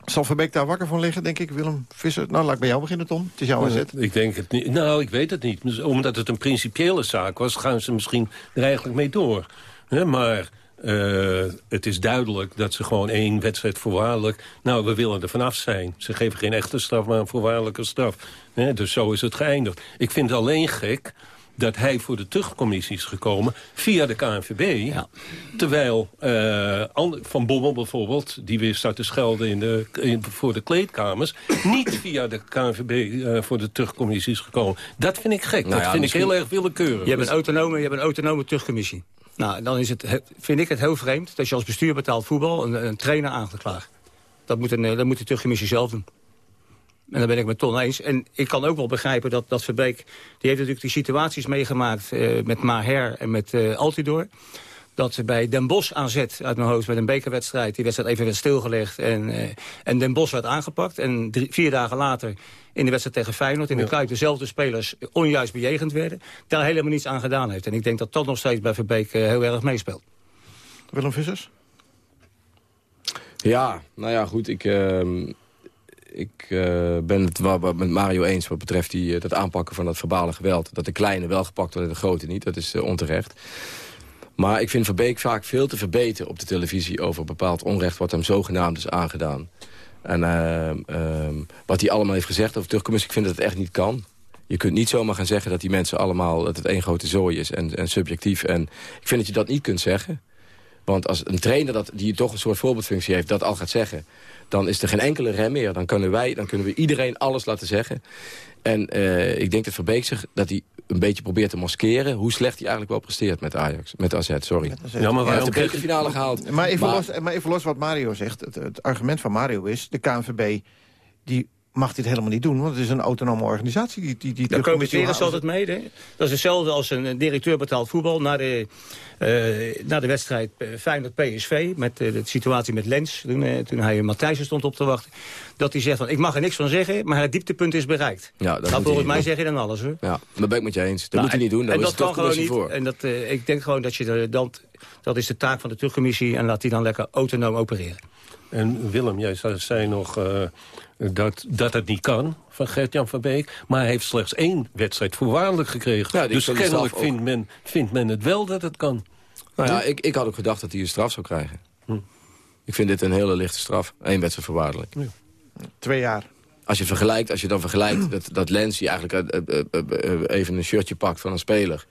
Zal Verbeek daar wakker van liggen, denk ik, Willem Visser? Nou, laat ik bij jou beginnen, Tom. Het is jouw AZ. Ik denk het niet. Nou, ik weet het niet. Omdat het een principiële zaak was, gaan ze misschien er eigenlijk mee door maar uh, het is duidelijk dat ze gewoon één wedstrijd voorwaardelijk... nou, we willen er vanaf zijn. Ze geven geen echte straf, maar een voorwaardelijke straf. dus zo is het geëindigd. Ik vind het alleen gek dat hij voor de terugcommissie is gekomen via de KNVB. Terwijl uh, Van Bommel bijvoorbeeld, die weer staat te schelden in de, in, voor de kleedkamers... <coughs> niet via de KNVB uh, voor de terugcommissie is gekomen. Dat vind ik gek. Nou dat vind ik heel erg willekeurig. Je hebt een autonome, je hebt een autonome terugcommissie. Nou, dan is het, vind ik het heel vreemd dat je als bestuur betaald voetbal een, een trainer aangeklaagd. Dat moet, een, dat moet de zelf doen. En daar ben ik met Ton eens. En ik kan ook wel begrijpen dat, dat Verbeek... die heeft natuurlijk die situaties meegemaakt uh, met Maher en met uh, Altidor. Dat ze bij Den Bosch aanzet uit mijn hoofd met een bekerwedstrijd... die wedstrijd even werd stilgelegd en, uh, en Den Bosch werd aangepakt. En drie, vier dagen later in de wedstrijd tegen Feyenoord... in de Kuip dezelfde spelers onjuist bejegend werden... daar helemaal niets aan gedaan heeft. En ik denk dat dat nog steeds bij Verbeek heel erg meespeelt. Willem Vissers? Ja, nou ja, goed. Ik, uh, ik uh, ben het wel met Mario eens wat betreft die, uh, dat aanpakken van dat verbale geweld. Dat de kleine wel gepakt wordt en de grote niet. Dat is uh, onterecht. Maar ik vind Verbeek vaak veel te verbeten op de televisie... over bepaald onrecht wat hem zogenaamd is aangedaan. En ehm, wat hij allemaal heeft gezegd over terugkomst... ik vind dat het echt niet kan. Je kunt niet zomaar gaan zeggen dat die mensen allemaal... dat het één grote zooi is en, en subjectief. En ik vind dat je dat niet kunt zeggen. Want als een trainer dat, die toch een soort voorbeeldfunctie heeft... dat al gaat zeggen, dan is er geen enkele rem meer. Dan kunnen, wij, dan kunnen we iedereen alles laten zeggen. En uh, ik denk dat Verbeek zich dat hij een beetje probeert te maskeren... hoe slecht hij eigenlijk wel presteert met Ajax. Met AZ, sorry. Ja, maar hij heeft de bekerfinale gehaald. Maar even, maar, los, maar even los wat Mario zegt. Het, het argument van Mario is... de KNVB die mag dit helemaal niet doen, want het is een autonome organisatie. Die, die, die Daar committeren ze altijd mee. Hè? Dat is hetzelfde als een directeur betaald voetbal... na de, uh, na de wedstrijd Feyenoord-PSV, met uh, de situatie met Lens... toen, uh, toen hij Matthijssen stond op te wachten... dat hij zegt van, ik mag er niks van zeggen, maar het dieptepunt is bereikt. Ja, dat nou, volgens mij zeg je dan alles, hoor. Ja, dat ben ik met je eens. Dat nou, moet hij niet doen, daar en dat kan gewoon niet. Voor. En dat, ik denk gewoon dat je dat, dat is de taak van de terugcommissie... en laat die dan lekker autonoom opereren. En Willem, jij zei nog uh, dat, dat het niet kan van Gert-Jan van Beek. Maar hij heeft slechts één wedstrijd voorwaardelijk gekregen. Ja, dus kennelijk vindt men, vindt men het wel dat het kan. Nou ja, ik, ik had ook gedacht dat hij een straf zou krijgen. Hm. Ik vind dit een hele lichte straf. Eén wedstrijd voorwaardelijk. Ja. Twee jaar. Als je, vergelijkt, als je dan vergelijkt dat, dat Lens die eigenlijk uh, uh, even een shirtje pakt van een speler...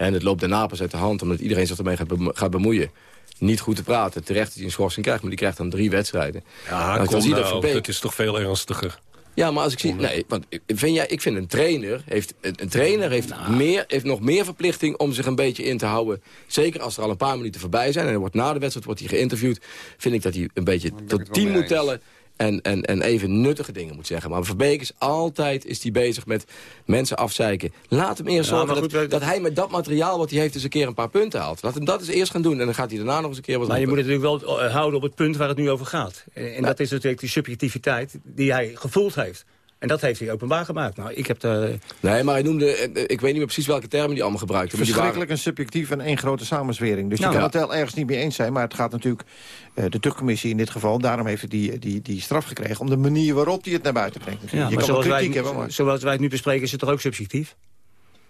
en het loopt daarna pas uit de hand omdat iedereen zich ermee gaat bemoeien niet goed te praten. Terecht dat hij een schorsing krijgt, maar die krijgt dan drie wedstrijden. Ja, kom nou, dat, is toch veel ernstiger. Ja, maar als ik zie... Nee, want vind jij, ik vind een trainer... Heeft, een, trainer heeft, nou. meer, heeft nog meer verplichting om zich een beetje in te houden. Zeker als er al een paar minuten voorbij zijn... en er wordt na de wedstrijd wordt hij geïnterviewd... vind ik dat hij een beetje tot tien moet tellen en, en, en even nuttige dingen moet zeggen. Maar Verbeek is altijd is die bezig met mensen afzeiken. Laat hem eerst zorgen dat, dat, hij met dat materiaal wat hij heeft... eens een keer een paar punten haalt. Laat hem dat eens eerst gaan doen en dan gaat hij daarna nog eens een keer wat Maar je moet het natuurlijk wel eh, houden op het punt waar het nu over gaat. En, dat is natuurlijk die subjectiviteit die hij gevoeld heeft. En dat heeft hij openbaar gemaakt. Nou, ik heb de... Nee, maar hij noemde... Eh, ik weet niet meer precies welke termen die allemaal gebruikte. Verschrikkelijk waren... en subjectief en één grote samenzwering. Dus nou, je kan het wel ergens niet mee eens zijn. Maar het gaat natuurlijk... Uh, de terugcommissie in dit geval... daarom heeft hij die, die, die straf gekregen... om de manier waarop hij het naar buiten brengt. Ja, je kan zoals, wij, hebben, maar... zoals wij het nu bespreken is het toch ook subjectief?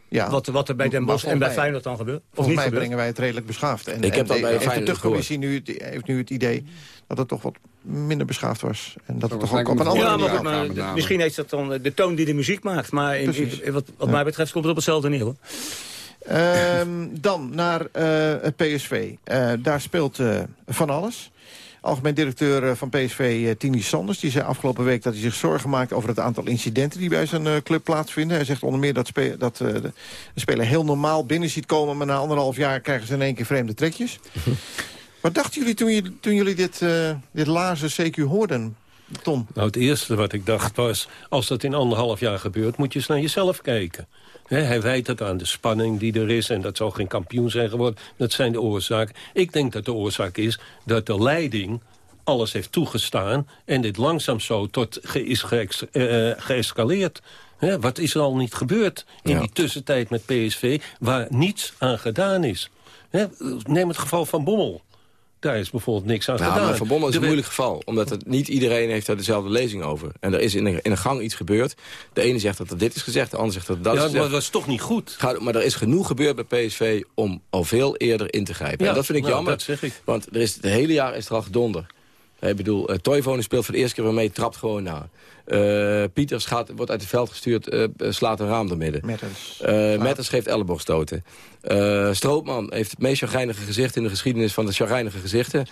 Ja. Wat, wat er bij Den Bosch en bij Feyenoord dan gebeurt? Volgens mij gebeurt? brengen wij het redelijk beschaafd. En, ik heb dat bij de terugcommissie nu, heeft nu het idee dat het toch wat minder beschaafd was. En dat het toch ook op een andere ja, maar, maar Misschien heeft dat dan de toon die de muziek maakt. Maar in, wat, wat mij betreft komt het op hetzelfde neer. Hoor. Um, dan naar uh, het PSV. Uh, daar speelt uh, van alles. Algemeen directeur van PSV, Tini Sanders... die zei afgelopen week dat hij zich zorgen maakt... over het aantal incidenten die bij zijn club plaatsvinden. Hij zegt onder meer dat, spe dat de speler heel normaal binnen ziet komen... maar na anderhalf jaar krijgen ze in één keer vreemde trekjes. Wat dachten jullie toen, je, toen jullie dit, uh, dit lazen CQ hoorden, Tom? Nou, het eerste wat ik dacht was... als dat in anderhalf jaar gebeurt, moet je eens naar jezelf kijken. hij wijt het aan de spanning die er is... en dat zal geen kampioen zijn geworden. Dat zijn de oorzaken. Ik denk dat de oorzaak is dat de leiding alles heeft toegestaan... en dit langzaam zo tot is geëx, uh, geëscaleerd. wat is er al niet gebeurd in die tussentijd met PSV... waar niets aan gedaan is? neem het geval van Bommel. Daar is bijvoorbeeld niks aan nou, gedaan. Maar is een moeilijk geval. Omdat het, niet iedereen heeft daar dezelfde lezing over. En er is in een, in gang iets gebeurd. De ene zegt dat er dit is gezegd, de ander zegt dat dat ja, is gezegd. maar dat is toch niet goed. maar er is genoeg gebeurd bij PSV om al veel eerder in te grijpen. en dat vind ik nou, jammer. Dat zeg ik. Want er is, het hele jaar is er al gedonder. Ik bedoel, uh, Toivonen speelt voor de eerste keer weer mee, trapt gewoon na. Uh, Pieters gaat, wordt uit het veld gestuurd, uh, slaat een raam door midden. Metters. Uh, Metters geeft elleboogstoten. Stroopman heeft het meest chagrijnige gezicht in de geschiedenis van de chagrijnige gezichten.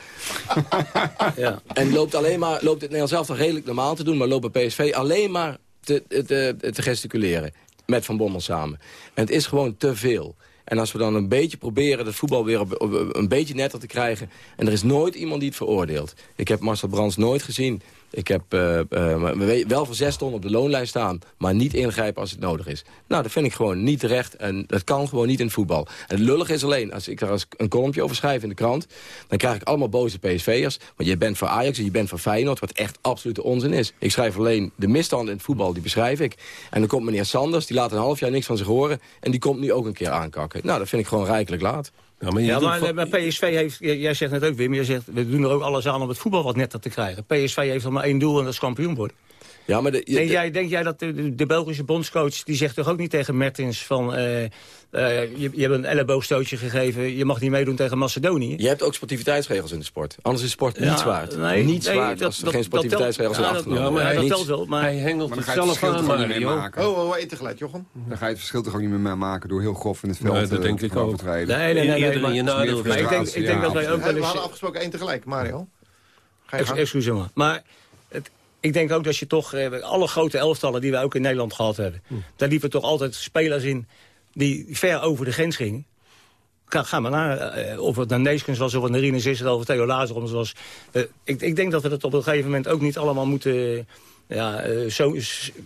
<laughs> ja. En loopt alleen maar, loopt het Nederlands zelf toch redelijk normaal te doen, maar loopt bij PSV alleen maar te, te, te gesticuleren. Met Van Bommel samen. En het is gewoon te veel. En als we dan een beetje proberen het voetbal weer op, een beetje netter te krijgen... en er is nooit iemand die het veroordeelt. Ik heb Marcel Brands nooit gezien ik heb uh, uh, wel voor zes ton op de loonlijst staan... maar niet ingrijpen als het nodig is. Nou, dat vind ik gewoon niet terecht. En dat kan gewoon niet in voetbal. Het lullig is alleen, als ik als een kolompje over schrijf in de krant... dan krijg ik allemaal boze PSV'ers. Want je bent voor Ajax en je bent voor Feyenoord... wat echt absolute onzin is. Ik schrijf alleen de misstanden in het voetbal, die beschrijf ik. En dan komt meneer Sanders, die laat een half jaar niks van zich horen... en die komt nu ook een keer aankakken. Nou, dat vind ik gewoon rijkelijk laat. Ja, maar, ja, maar, PSV heeft, jij zegt net ook, Wim, jij zegt, we doen er ook alles aan om het voetbal wat netter te krijgen. PSV heeft al maar één doel en dat is kampioen worden. Ja, maar de, denk, jij, denk jij dat de, de, Belgische bondscoach... die zegt toch ook niet tegen Mertens van... Uh, uh, je, je hebt een elleboogstootje gegeven... je mag niet meedoen tegen Macedonië? Je hebt ook sportiviteitsregels in de sport. Anders is sport niet zwaard. Nee, niet zwaard als er geen sportiviteitsregels zijn afgenomen. Ja, maar hij, dat telt wel. Maar hij hengelt het zelf aan, maar Oh, oh, één tegelijk, Jochem. Dan ga je het verschil toch ook niet meer maken... door heel grof in het veld nee, dat denk ik ook. Nee, nee, nee. nee, je nadeel. Ik denk dat wij ook We hadden afgesproken één tegelijk, Mario. Excuseer me. Maar ik denk ook dat je toch, eh, alle grote elftallen die we ook in Nederland gehad hebben... Hm. daar liepen toch altijd spelers in die ver over de grens gingen. Ga, maar naar, eh, of het naar Neeskens was, of naar Rinus Israël, of Theo Lazarom was. Uh, ik, ik denk dat we het op een gegeven moment ook niet allemaal moeten ja, uh, zo,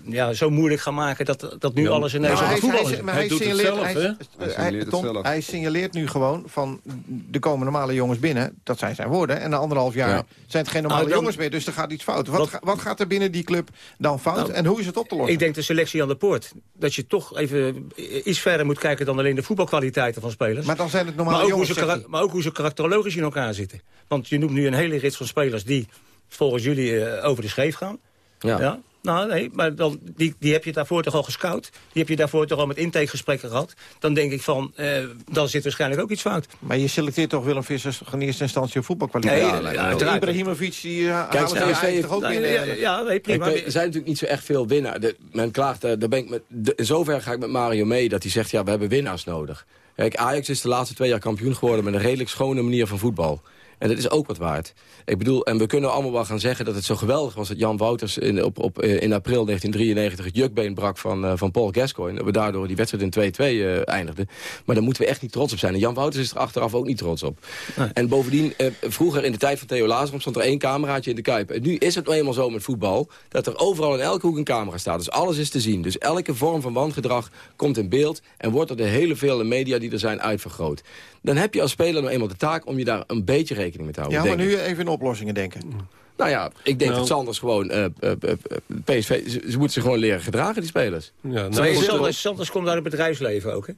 ja, zo moeilijk gaan maken dat, dat nu alles in Nederland nou, voetbal is. Maar hij, hij, signaleert, zelf, hij, hij, Tom, hij, signaleert nu gewoon van de komen normale jongens binnen. Dat zijn zijn woorden. En na anderhalf jaar ja. zijn het geen normale nou, jongens meer. Dus er gaat iets fout. Wat, wat, wat gaat er binnen die club dan fout? Nou, en hoe is het op te lossen? Ik denk de selectie aan de poort. Dat je toch even iets verder moet kijken dan alleen de voetbalkwaliteiten van spelers. Maar dan zijn het normale maar jongens. Hoe maar ook hoe ze karakterologisch in elkaar zitten. Want je noemt nu een hele rits van spelers die volgens jullie uh, over de scheef gaan. Ja. ja. Nou, nee, maar dan, die, die heb je daarvoor toch al gescout. Die heb je daarvoor toch al met intakegesprekken gehad. Dan denk ik van, eh, dan zit waarschijnlijk ook iets fout. Maar je selecteert toch Willem Vissers in eerste instantie op voetbalkwaliteit? Nee, ja, ja, Ibrahimovic, die uh, Kijk, heeft, toch ook in, Ja, nee, prima. er zijn natuurlijk niet zo echt veel winnaars. men klaagt, uh, daar ben ik met, de, in zover ga ik met Mario mee dat hij zegt, ja, we hebben winnaars nodig. Kijk, Ajax is de laatste twee jaar kampioen geworden met een redelijk schone manier van voetbal. En dat is ook wat waard. Ik bedoel, en we kunnen allemaal wel gaan zeggen dat het zo geweldig was... dat Jan Wouters in, op, op, eh, in april 1993 het jukbeen brak van, uh, van Paul Gascoigne. Dat we daardoor die wedstrijd in 2-2 uh, eindigden. Maar daar moeten we echt niet trots op zijn. En Jan Wouters is er achteraf ook niet trots op. En bovendien, uh, vroeger in de tijd van Theo Lazarom stond er één cameraatje in de Kuip. En nu is het nou eenmaal zo met voetbal... dat er overal in elke hoek een camera staat. Dus alles is te zien. Dus elke vorm van wangedrag komt in beeld... en wordt door de hele vele media die er zijn uitvergroot dan heb je als speler nou eenmaal de taak om je daar een beetje rekening mee te houden. Ja, maar nu even in oplossingen denken. Nou ja, ik denk nou. dat Sanders gewoon... Uh, uh, PSV, ze, moeten zich gewoon leren gedragen, die spelers. Ja, nou, Sanders, Sanders komt uit het bedrijfsleven ook, hè?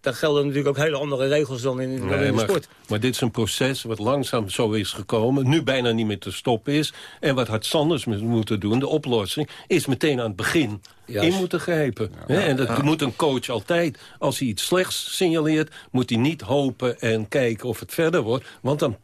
Daar gelden natuurlijk ook hele andere regels dan in, dan in de sport. Maar dit is een proces wat langzaam zo is gekomen. Nu bijna niet meer te stoppen is. En wat Hart Sanders moet moeten doen, de oplossing... is meteen aan het begin in moeten grijpen. En dat moet een coach altijd. Als hij iets slechts signaleert, moet hij niet hopen en kijken of het verder wordt. Want dan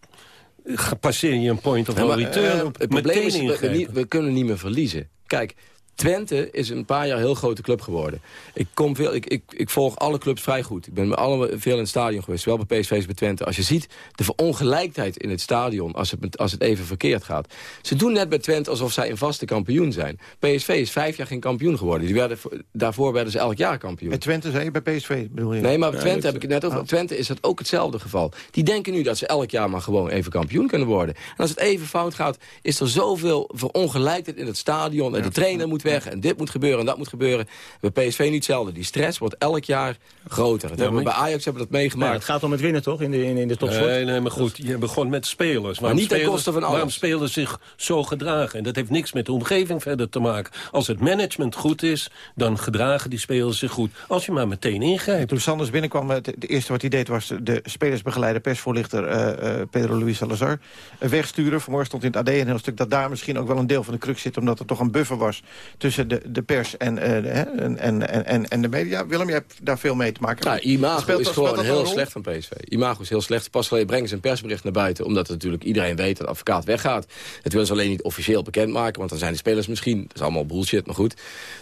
passeer je een point of no return. Uh, het probleem is, we, we kunnen niet meer verliezen. Kijk, Twente is een paar jaar een heel grote club geworden. Ik, kom veel, ik, ik, ik volg alle clubs vrij goed. Ik ben met alle, veel in het stadion geweest, zowel bij PSV als bij Twente. Als je ziet de verongelijkheid in het stadion als het, als het even verkeerd gaat. Ze doen net bij Twente alsof zij een vaste kampioen zijn. PSV is vijf jaar geen kampioen geworden. Die werden, daarvoor werden ze elk jaar kampioen. Bij Twente zei je bij PSV, bedoel je? Nee, maar bij Twente heb ik het net over. Twente is dat ook hetzelfde geval. Die denken nu dat ze elk jaar maar gewoon even kampioen kunnen worden. En als het even fout gaat, is er zoveel verongelijkheid in het stadion. En de trainer moet weg en dit moet gebeuren en dat moet gebeuren. Bij PSV niet hetzelfde. Die stress wordt elk jaar groter. Dat hebben we bij Ajax hebben we dat meegemaakt. het gaat om het winnen toch in de, in, in de topsport? Nee, nee, maar goed. Je begon met spelers. Waarom maar niet ten koste van alles. Waarom spelers zich zo gedragen? En dat heeft niks met de omgeving verder te maken. Als het management goed is, dan gedragen die spelers zich goed. Als je maar meteen ingrijpt. Toen Sanders binnenkwam, het eerste wat hij deed was de spelersbegeleider, persvoorlichter uh, uh, Pedro Luis Salazar wegsturen. Vanmorgen stond in het AD een heel stuk dat daar misschien ook wel een deel van de crux zit, omdat er toch een buffer was tussen de, de pers en, uh, en, en, en, en de media. Willem, je hebt daar veel mee te maken. Ja, imago is gewoon heel slecht van PSV. Imago is heel slecht. Pas geleden brengen ze een persbericht naar buiten... omdat natuurlijk iedereen weet dat de advocaat weggaat. Het willen ze alleen niet officieel bekendmaken... want dan zijn de spelers misschien... dat is allemaal bullshit, maar goed...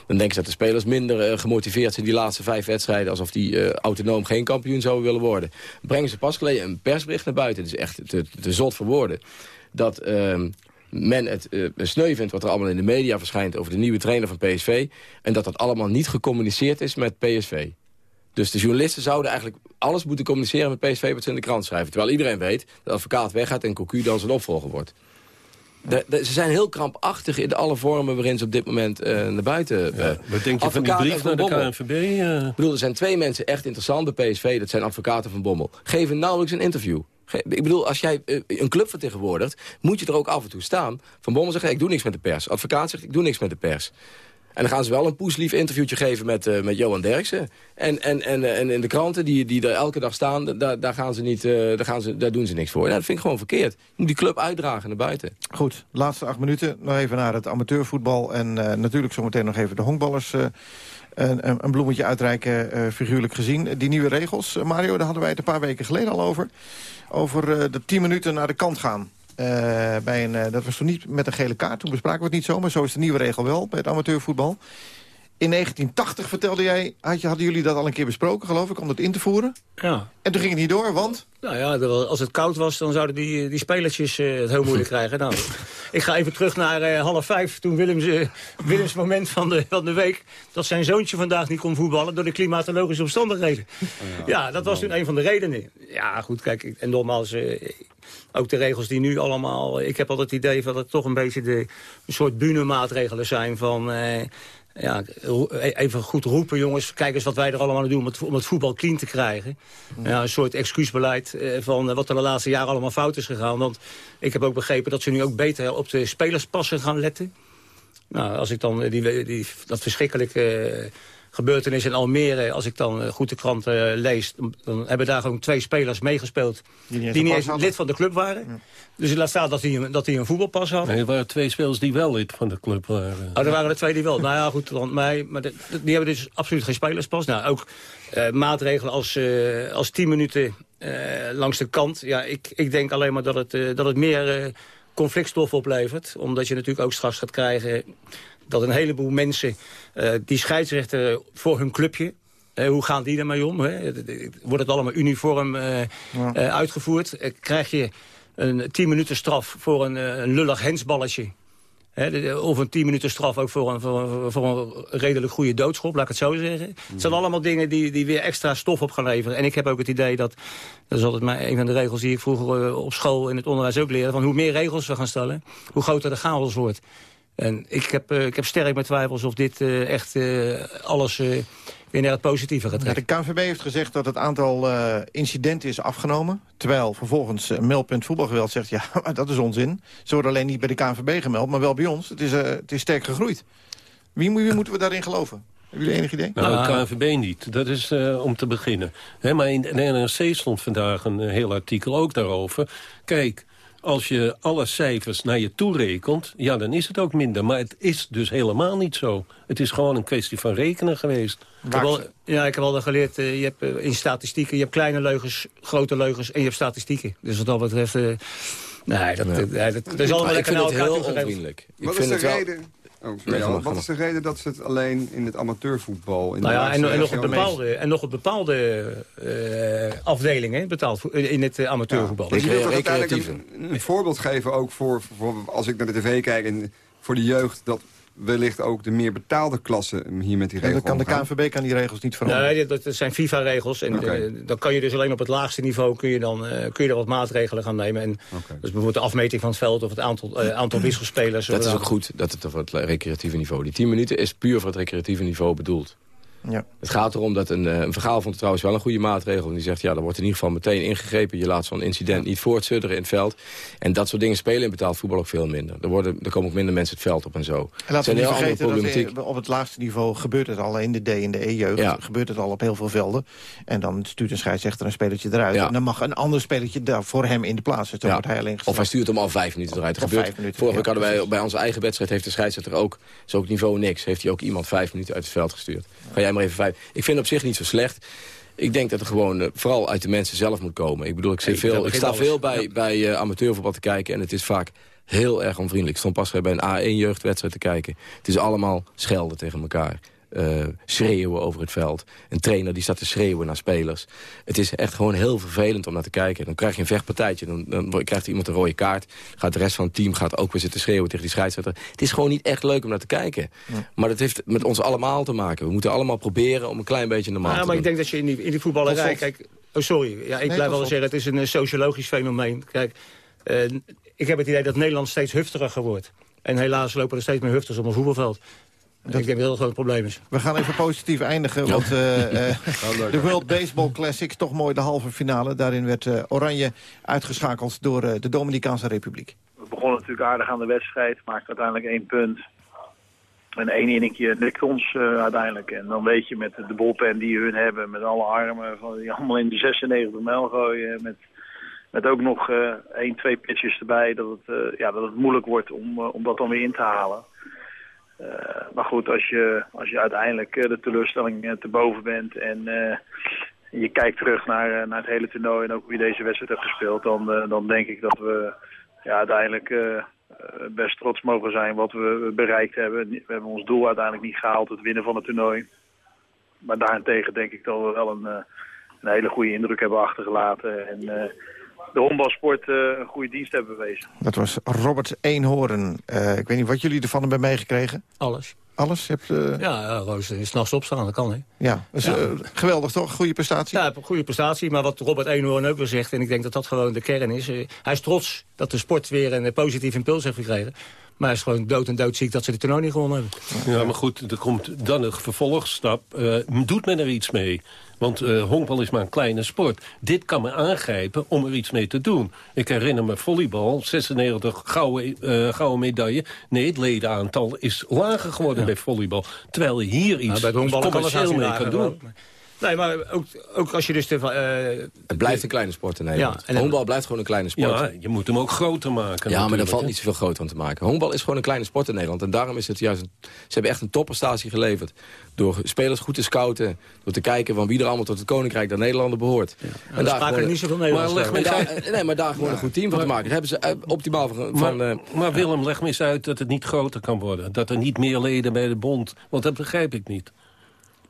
dan denken ze dat de spelers minder gemotiveerd zijn... die laatste vijf wedstrijden... alsof die autonoom geen kampioen zouden willen worden. Brengen ze pas geleden een persbericht naar buiten. Het is echt te, te zot voor woorden. Dat... Ehm, men het uh, sneu vindt wat er allemaal in de media verschijnt... over de nieuwe trainer van PSV... en dat dat allemaal niet gecommuniceerd is met PSV. Dus de journalisten zouden eigenlijk alles moeten communiceren met PSV... wat ze in de krant schrijven. Terwijl iedereen weet dat de advocaat weggaat en Cocu dan zijn opvolger wordt. De, ze zijn heel krampachtig in alle vormen waarin ze op dit moment uh, naar buiten... Uh, wat denk je van die brief naar de KNVB? Uh... Ik bedoel, er zijn twee mensen echt interessant bij PSV. Dat zijn advocaten van Bommel. Geven nauwelijks een interview. Ik bedoel, als jij eh, een club vertegenwoordigt... moet je er ook af en toe staan. Van Bommel zegt, ik doe niks met de pers. Advocaat zegt, ik doe niks met de pers. En dan gaan ze wel een poeslief interviewtje geven met, uh, met Johan Derksen. En, en, en, en in de kranten die, die er elke dag staan, daar, daar, gaan ze niet, uh, daar, gaan ze, daar doen ze niks voor. Nou, dat vind ik gewoon verkeerd. Je moet die club uitdragen naar buiten. Goed, laatste acht minuten. Nog even naar het amateurvoetbal. En uh, natuurlijk zometeen nog even de honkballers een, een, bloemetje uitreiken, figuurlijk gezien. Die nieuwe regels, Mario, daar hadden wij het een paar weken geleden al over over uh, de 10 minuten naar de kant gaan. Bij een, dat was toen niet met een gele kaart, toen bespraken we het niet zo... maar zo is de nieuwe regel wel bij het amateurvoetbal. In 1980 vertelde jij, had je, hadden jullie dat al een keer besproken, geloof ik, om dat in te voeren? Ja. En toen ging het niet door, want? Nou ja, als het koud was, dan zouden die, die spelertjes uh, het heel moeilijk <laughs> krijgen. Nou, ik ga even terug naar uh, half vijf, toen Willems, uh, Willems moment van de, van de week... dat zijn zoontje vandaag niet kon voetballen door de klimatologische omstandigheden. Oh ja, ja, dat was toen een van de redenen. Ja, goed, kijk, en nogmaals... ook de regels die nu allemaal... Ik heb altijd het idee dat het toch een beetje de, een soort bunemaatregelen zijn van ja, e- even goed roepen, jongens. Kijk eens wat wij er allemaal aan doen om het, om het voetbal clean te krijgen. Ja, een soort excuusbeleid eh, van eh, wat er de laatste jaren allemaal fout is gegaan. Want ik heb ook begrepen dat ze nu ook beter op de spelerspassen gaan letten. Nou, als ik dan die, die, dat verschrikkelijke gebeurtenis in Almere... als ik dan goed de krant lees... dan hebben daar gewoon twee spelers meegespeeld... die niet eens, lid van de club waren. Dus je laat staan dat hij, dat hij een voetbalpas had. Nee, er waren twee spelers die wel lid van de club waren. Oh, er waren er twee die wel. nou ja, goed, dan, maar, maar die hebben dus absoluut geen spelerspas. Nou, ook uh, maatregelen als, uh, als 10 minuten uh, langs de kant. Ja, ik, ik denk alleen maar dat het, dat het meer conflictstof oplevert. Omdat je natuurlijk ook straks gaat krijgen dat een heleboel mensen... die scheidsrechter voor hun clubje hoe gaan die ermee om? Hè? Wordt het allemaal uniform ja. uh, uitgevoerd? Krijg je een 10 minuten straf voor een, eh, een lullig hensballetje. of een 10 minuten straf ook voor een, voor, voor, een redelijk goede doodschop, laat ik het zo zeggen. Het zijn allemaal dingen die, die weer extra stof op gaan leveren. En ik heb ook het idee dat, dat is altijd maar een van de regels die ik vroeger eh, op school in het onderwijs ook leerde, van hoe meer regels we gaan stellen, hoe groter de chaos wordt. En ik heb, uh, ik heb sterk mijn twijfels of dit uh, echt uh, alles weer naar het positieve gaat trekken. Ja, de KNVB heeft gezegd dat het aantal incidenten is afgenomen. Terwijl vervolgens meldpunt voetbalgeweld zegt... ja, <laughs> dat is onzin. Ze worden alleen niet bij de KNVB gemeld, maar wel bij ons. Het is, het is sterk gegroeid. Wie, wie moeten we daarin geloven? Hebben jullie enig idee? Nou, de KNVB niet. Dat is om te beginnen. maar in de NRC stond vandaag een heel artikel ook daarover. Kijk, als je alle cijfers naar je toe rekent, ja, dan is het ook minder. Maar het is dus helemaal niet zo. Het is gewoon een kwestie van rekenen geweest. Ik heb al, ja, ik heb al geleerd, uh, je hebt uh, in statistieken... je hebt kleine leugens, grote leugens en je hebt statistieken. Dus wat dat betreft... Uh, nee, dat, ja. dat, dat, is allemaal lekker elkaar heel onvriendelijk. Wat is de reden... Oh, wat is de reden dat ze het alleen in het amateurvoetbal... In nou ja, en, en, nog op bepaalde, en nog op bepaalde uh, afdelingen betaald, in het uh, amateurvoetbal. Ja, dus je wilt uiteindelijk een, een, voorbeeld geven ook voor, voor, als ik naar de tv kijk... en voor de jeugd, dat wellicht ook de meer betaalde klasse hier met die regels kan De KNVB kan die regels niet veranderen? Nee, dat, zijn FIFA-regels. En okay. dan kan je dus alleen op het laagste niveau kun je dan, uh, kun je er wat maatregelen gaan nemen. En okay. Dus bijvoorbeeld de afmeting van het veld of het aantal, uh, aantal wisselspelers. Dat is ook goed, dat het voor het recreatieve niveau. Die 10 minuten is puur voor het recreatieve niveau bedoeld. Ja. Het gaat erom dat een, een vergaal vond trouwens wel een goede maatregel. En die zegt, ja, er wordt in ieder geval meteen ingegrepen. Je laat zo'n incident niet voortsudderen in het veld. En dat soort dingen spelen in betaald voetbal ook veel minder. Er, worden, er komen ook minder mensen het veld op en zo. En laten we niet vergeten dat op het laagste niveau gebeurt het al. In de D en de E-jeugd gebeurt het al op heel veel velden. En dan stuurt een scheidsrechter een spelertje eruit. En dan mag een ander spelertje daar voor hem in de plaats. Dus wordt hij alleen of hij stuurt hem al vijf minuten eruit. Dat gebeurt. Vorige week hadden wij bij onze eigen wedstrijd... heeft de scheidsrechter ook, ook niveau niks... heeft hij ook iemand vijf minuten uit het veld gestuurd. Ga jij maar even vijf. Ik vind op zich niet zo slecht. Ik denk dat het gewoon uh, vooral uit de mensen zelf moet komen. Ik bedoel, ik, zie veel, ik sta veel bij, bij uh, amateurvoetbal te kijken... en het is vaak heel erg onvriendelijk. Ik stond pas bij een A1-jeugdwedstrijd te kijken. Het is allemaal schelden tegen elkaar uh, schreeuwen over het veld. Een trainer die staat te schreeuwen naar spelers. Het is echt gewoon heel vervelend om naar te kijken. Dan krijg je een vechtpartijtje, dan, dan krijgt iemand een rode kaart. Gaat de rest van het team gaat ook weer zitten schreeuwen tegen die scheidsrechter. Het is gewoon niet echt leuk om naar te kijken. Maar dat heeft met ons allemaal te maken. We moeten allemaal proberen om een klein beetje normaal ja, te maar ik denk dat je in die, in die voetballerij... Kijk, oh sorry, ja, ik blijf wel zeggen, het is een sociologisch fenomeen. Kijk, uh, ik heb het idee dat Nederland steeds huftiger wordt. En helaas lopen er steeds meer hufters op een voetbalveld. Dat... Ik denk dat dat groot probleem is. We gaan even positief eindigen. Want <laughs> uh, de World Baseball Classic, toch mooi de halve finale. Daarin werd uh, Oranje uitgeschakeld door de Dominicaanse Republiek. We begonnen natuurlijk aardig aan de wedstrijd. Maakten uiteindelijk één punt. En één inningje lukt ons uiteindelijk. En dan weet je met de bolpen die hun hebben, met alle armen, van, die allemaal in de 96 mijl gooien. Met, met ook nog één, twee pitches erbij, dat het, ja, dat het moeilijk wordt om, om dat dan weer in te halen. Eh, maar goed, als je, als je uiteindelijk eh, de teleurstelling eh, te boven bent en je kijkt terug naar, naar het hele toernooi en ook je deze wedstrijd hebt gespeeld, dan, dan denk ik dat we ja, uiteindelijk best trots mogen zijn wat we bereikt hebben. We hebben ons doel uiteindelijk niet gehaald, het winnen van het toernooi. Maar daarentegen denk ik dat we wel een, een hele goede indruk hebben achtergelaten. En de honkbalsport uh, een goede dienst hebben bewezen. Dat was Robert Eenhoorn. Uh, ik weet niet wat jullie ervan hebben meegekregen. Alles. Alles? Hebt, uh... Ja, ja, Roos is s'nachts opstaan, dat kan hè. Ja, dus, ja. geweldig toch? Goede prestatie? Ja, goede prestatie. Maar wat Robert Eenhoorn ook weer zegt, en ik denk dat dat gewoon de kern is. hij is trots dat de sport weer een positief impuls heeft gekregen. Maar hij is gewoon dood en doodziek dat ze de toernooi niet gewonnen hebben. Ja, maar goed, er komt dan een vervolgstap. doet men er iets mee? Want uh, honkbal is maar een kleine sport. Dit kan me aangrijpen om er iets mee te doen. Ik herinner me volleybal, 96 gouden, uh, gouden medaille. Nee, het ledenaantal is lager geworden bij volleybal. Terwijl hier iets nou, bij commercieel mee kan doen. Nee, maar ook, ook als je dus... De, uh, het blijft een kleine sport in Nederland. Ja, Honkbal blijft gewoon een kleine sport. Ja, je moet hem ook groter maken. Ja, maar daar valt niet zoveel groter aan te maken. Honkbal is gewoon een kleine sport in Nederland. En daarom is het juist... Een, ze hebben echt een topprestatie geleverd. Door spelers goed te scouten. Door te kijken van wie er allemaal tot het Koninkrijk der Nederlanden behoort. Ja, en daar spraken niet zoveel Nederlands. Maar nee, maar daar gewoon een goed team van te maken. Dat hebben ze eh, optimaal van... Maar, uh, maar Willem, leg me eens uit dat het niet groter kan worden. Dat er niet meer leden bij de bond. Want dat begrijp ik niet.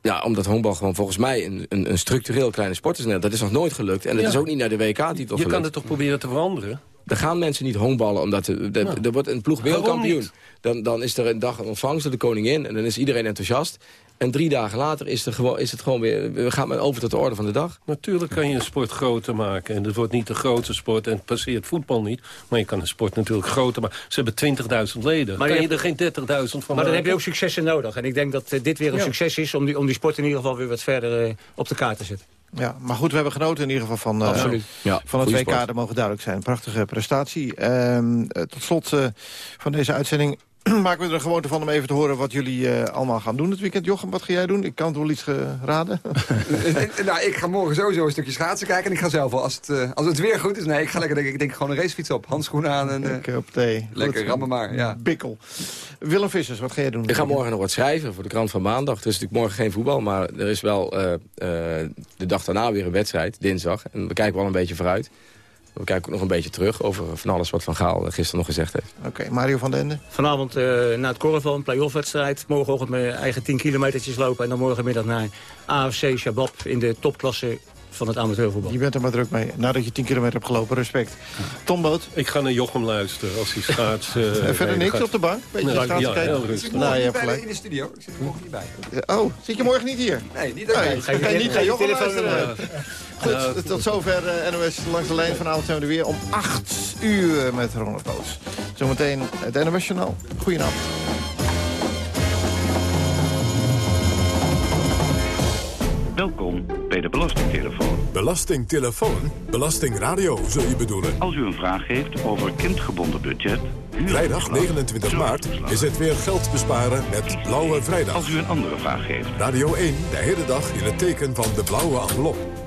Ja, omdat honkbal gewoon volgens mij een, een, een structureel kleine sport is. Dat is nog nooit gelukt. En dat is ook niet naar de WK-titel Je kan het toch proberen te veranderen? Er gaan mensen niet honkballen, omdat er, er, wordt een ploeg wereldkampioen. Dan, dan is er een dag een ontvangst door de koningin en dan is iedereen enthousiast. En drie dagen later is, er gewoon, is het gewoon weer... We gaan men over tot de orde van de dag. Natuurlijk kan je een sport groter maken. En het wordt niet de grote sport. En het passeert voetbal niet. Maar je kan een sport natuurlijk groter maken. Ze hebben 20.000 leden. Maar kan je, er geen 30.000 van Maar dan heb je ook successen nodig. En ik denk dat eh, dit weer een succes is... Om die, om die sport in ieder geval weer wat verder uh, op de kaart te zetten. Ja, maar goed, we hebben genoten in ieder geval van, uh, ja, van het WK. Sport. Dat mogen duidelijk zijn. Prachtige prestatie. Uh, tot slot uh, van deze uitzending <clears throat> maken we er een gewoonte van om even te horen wat jullie uh, allemaal gaan doen het weekend. Jochem, wat ga jij doen? Ik kan het wel iets raden. <laughs> <laughs> nou, ik ga morgen sowieso een stukje schaatsen kijken. En ik ga zelf wel, als het, uh, als het weer goed is... Nee, ik ga lekker, denk ik, denk gewoon een racefiets op. Handschoenen aan en... Uh, lekker op thee. Lekker, rammen maar, ja. Bikkel. Willem Vissers, wat ga jij doen? Ik ga morgen nog wat schrijven voor de krant van maandag. Er is natuurlijk morgen geen voetbal, maar er is wel de dag daarna weer een wedstrijd, dinsdag. En we kijken wel een beetje vooruit. We kijken ook nog een beetje terug over van alles wat Van Gaal gisteren nog gezegd heeft. Oké, Mario van den Ende? Vanavond uh, naar het korfbal, een play-off wedstrijd. Morgenochtend mijn eigen 10 kilometertjes lopen. En dan morgenmiddag naar AFC Shabab in de topklasse van het amateurvoetbal. Je bent er maar druk mee. Nadat je 10 kilometer hebt gelopen, respect. Tom Boot? Ik ga naar Jochem luisteren als hij <laughs> schaats... Uh, en verder niks op de bank? Beetje nee, ja, kijken? heel rustig. Nou, je hebt gelijk. in de studio. Ik zit er morgen niet bij. Oh, zit je morgen niet hier? Nee, niet erbij. Ga je niet naar Jochem luisteren? Goed, tot zover uh, NOS Langs de Lijn. Vanavond zijn we er weer om 8 uur met Ronald Boos. Zometeen het NOS Journaal. Goedenavond. Welkom bij de Belastingtelefoon. Belastingtelefoon? Belastingradio, zul je bedoelen? Als u een vraag heeft over kindgebonden budget... Vrijdag 29 maart is het weer geld besparen met Blauwe Vrijdag. Als u een andere vraag heeft. Radio 1, de hele dag in het teken van de blauwe envelop.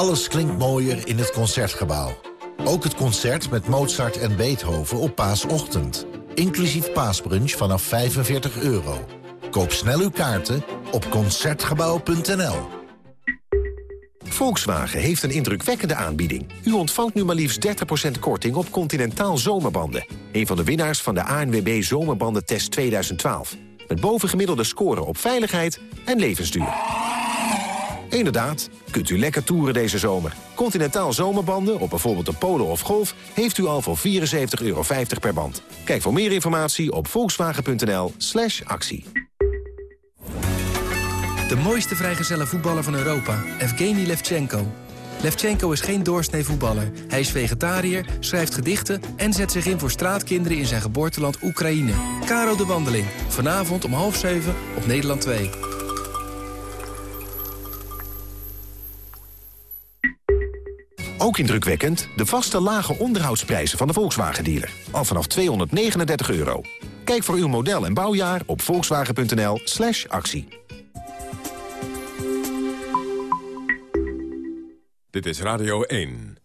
Alles klinkt mooier in het Concertgebouw. Ook het concert met Mozart en Beethoven op paasochtend. Inclusief paasbrunch vanaf 45 euro. Koop snel uw kaarten op Concertgebouw.nl. Volkswagen heeft een indrukwekkende aanbieding. U ontvangt nu maar liefst 30% korting op Continentaal zomerbanden. Een van de winnaars van de ANWB Zomerbandentest 2012. Met bovengemiddelde scoren op veiligheid en levensduur. Inderdaad, kunt u lekker toeren deze zomer. Continentaal zomerbanden op bijvoorbeeld de Polo of Golf... heeft u al voor 74,50 euro per band. Kijk voor meer informatie op volkswagen.nl slash actie. De mooiste vrijgezelle voetballer van Europa, Evgeny Levchenko. Levchenko is geen doorsnee voetballer. Hij is vegetariër, schrijft gedichten... en zet zich in voor straatkinderen in zijn geboorteland Oekraïne. Caro de Wandeling, vanavond om half zeven op Nederland 2. Ook indrukwekkend de vaste lage onderhoudsprijzen van de Volkswagen-dealer. Al vanaf 239 euro. Kijk voor uw model en bouwjaar op volkswagen.nl slash actie. Dit is Radio 1.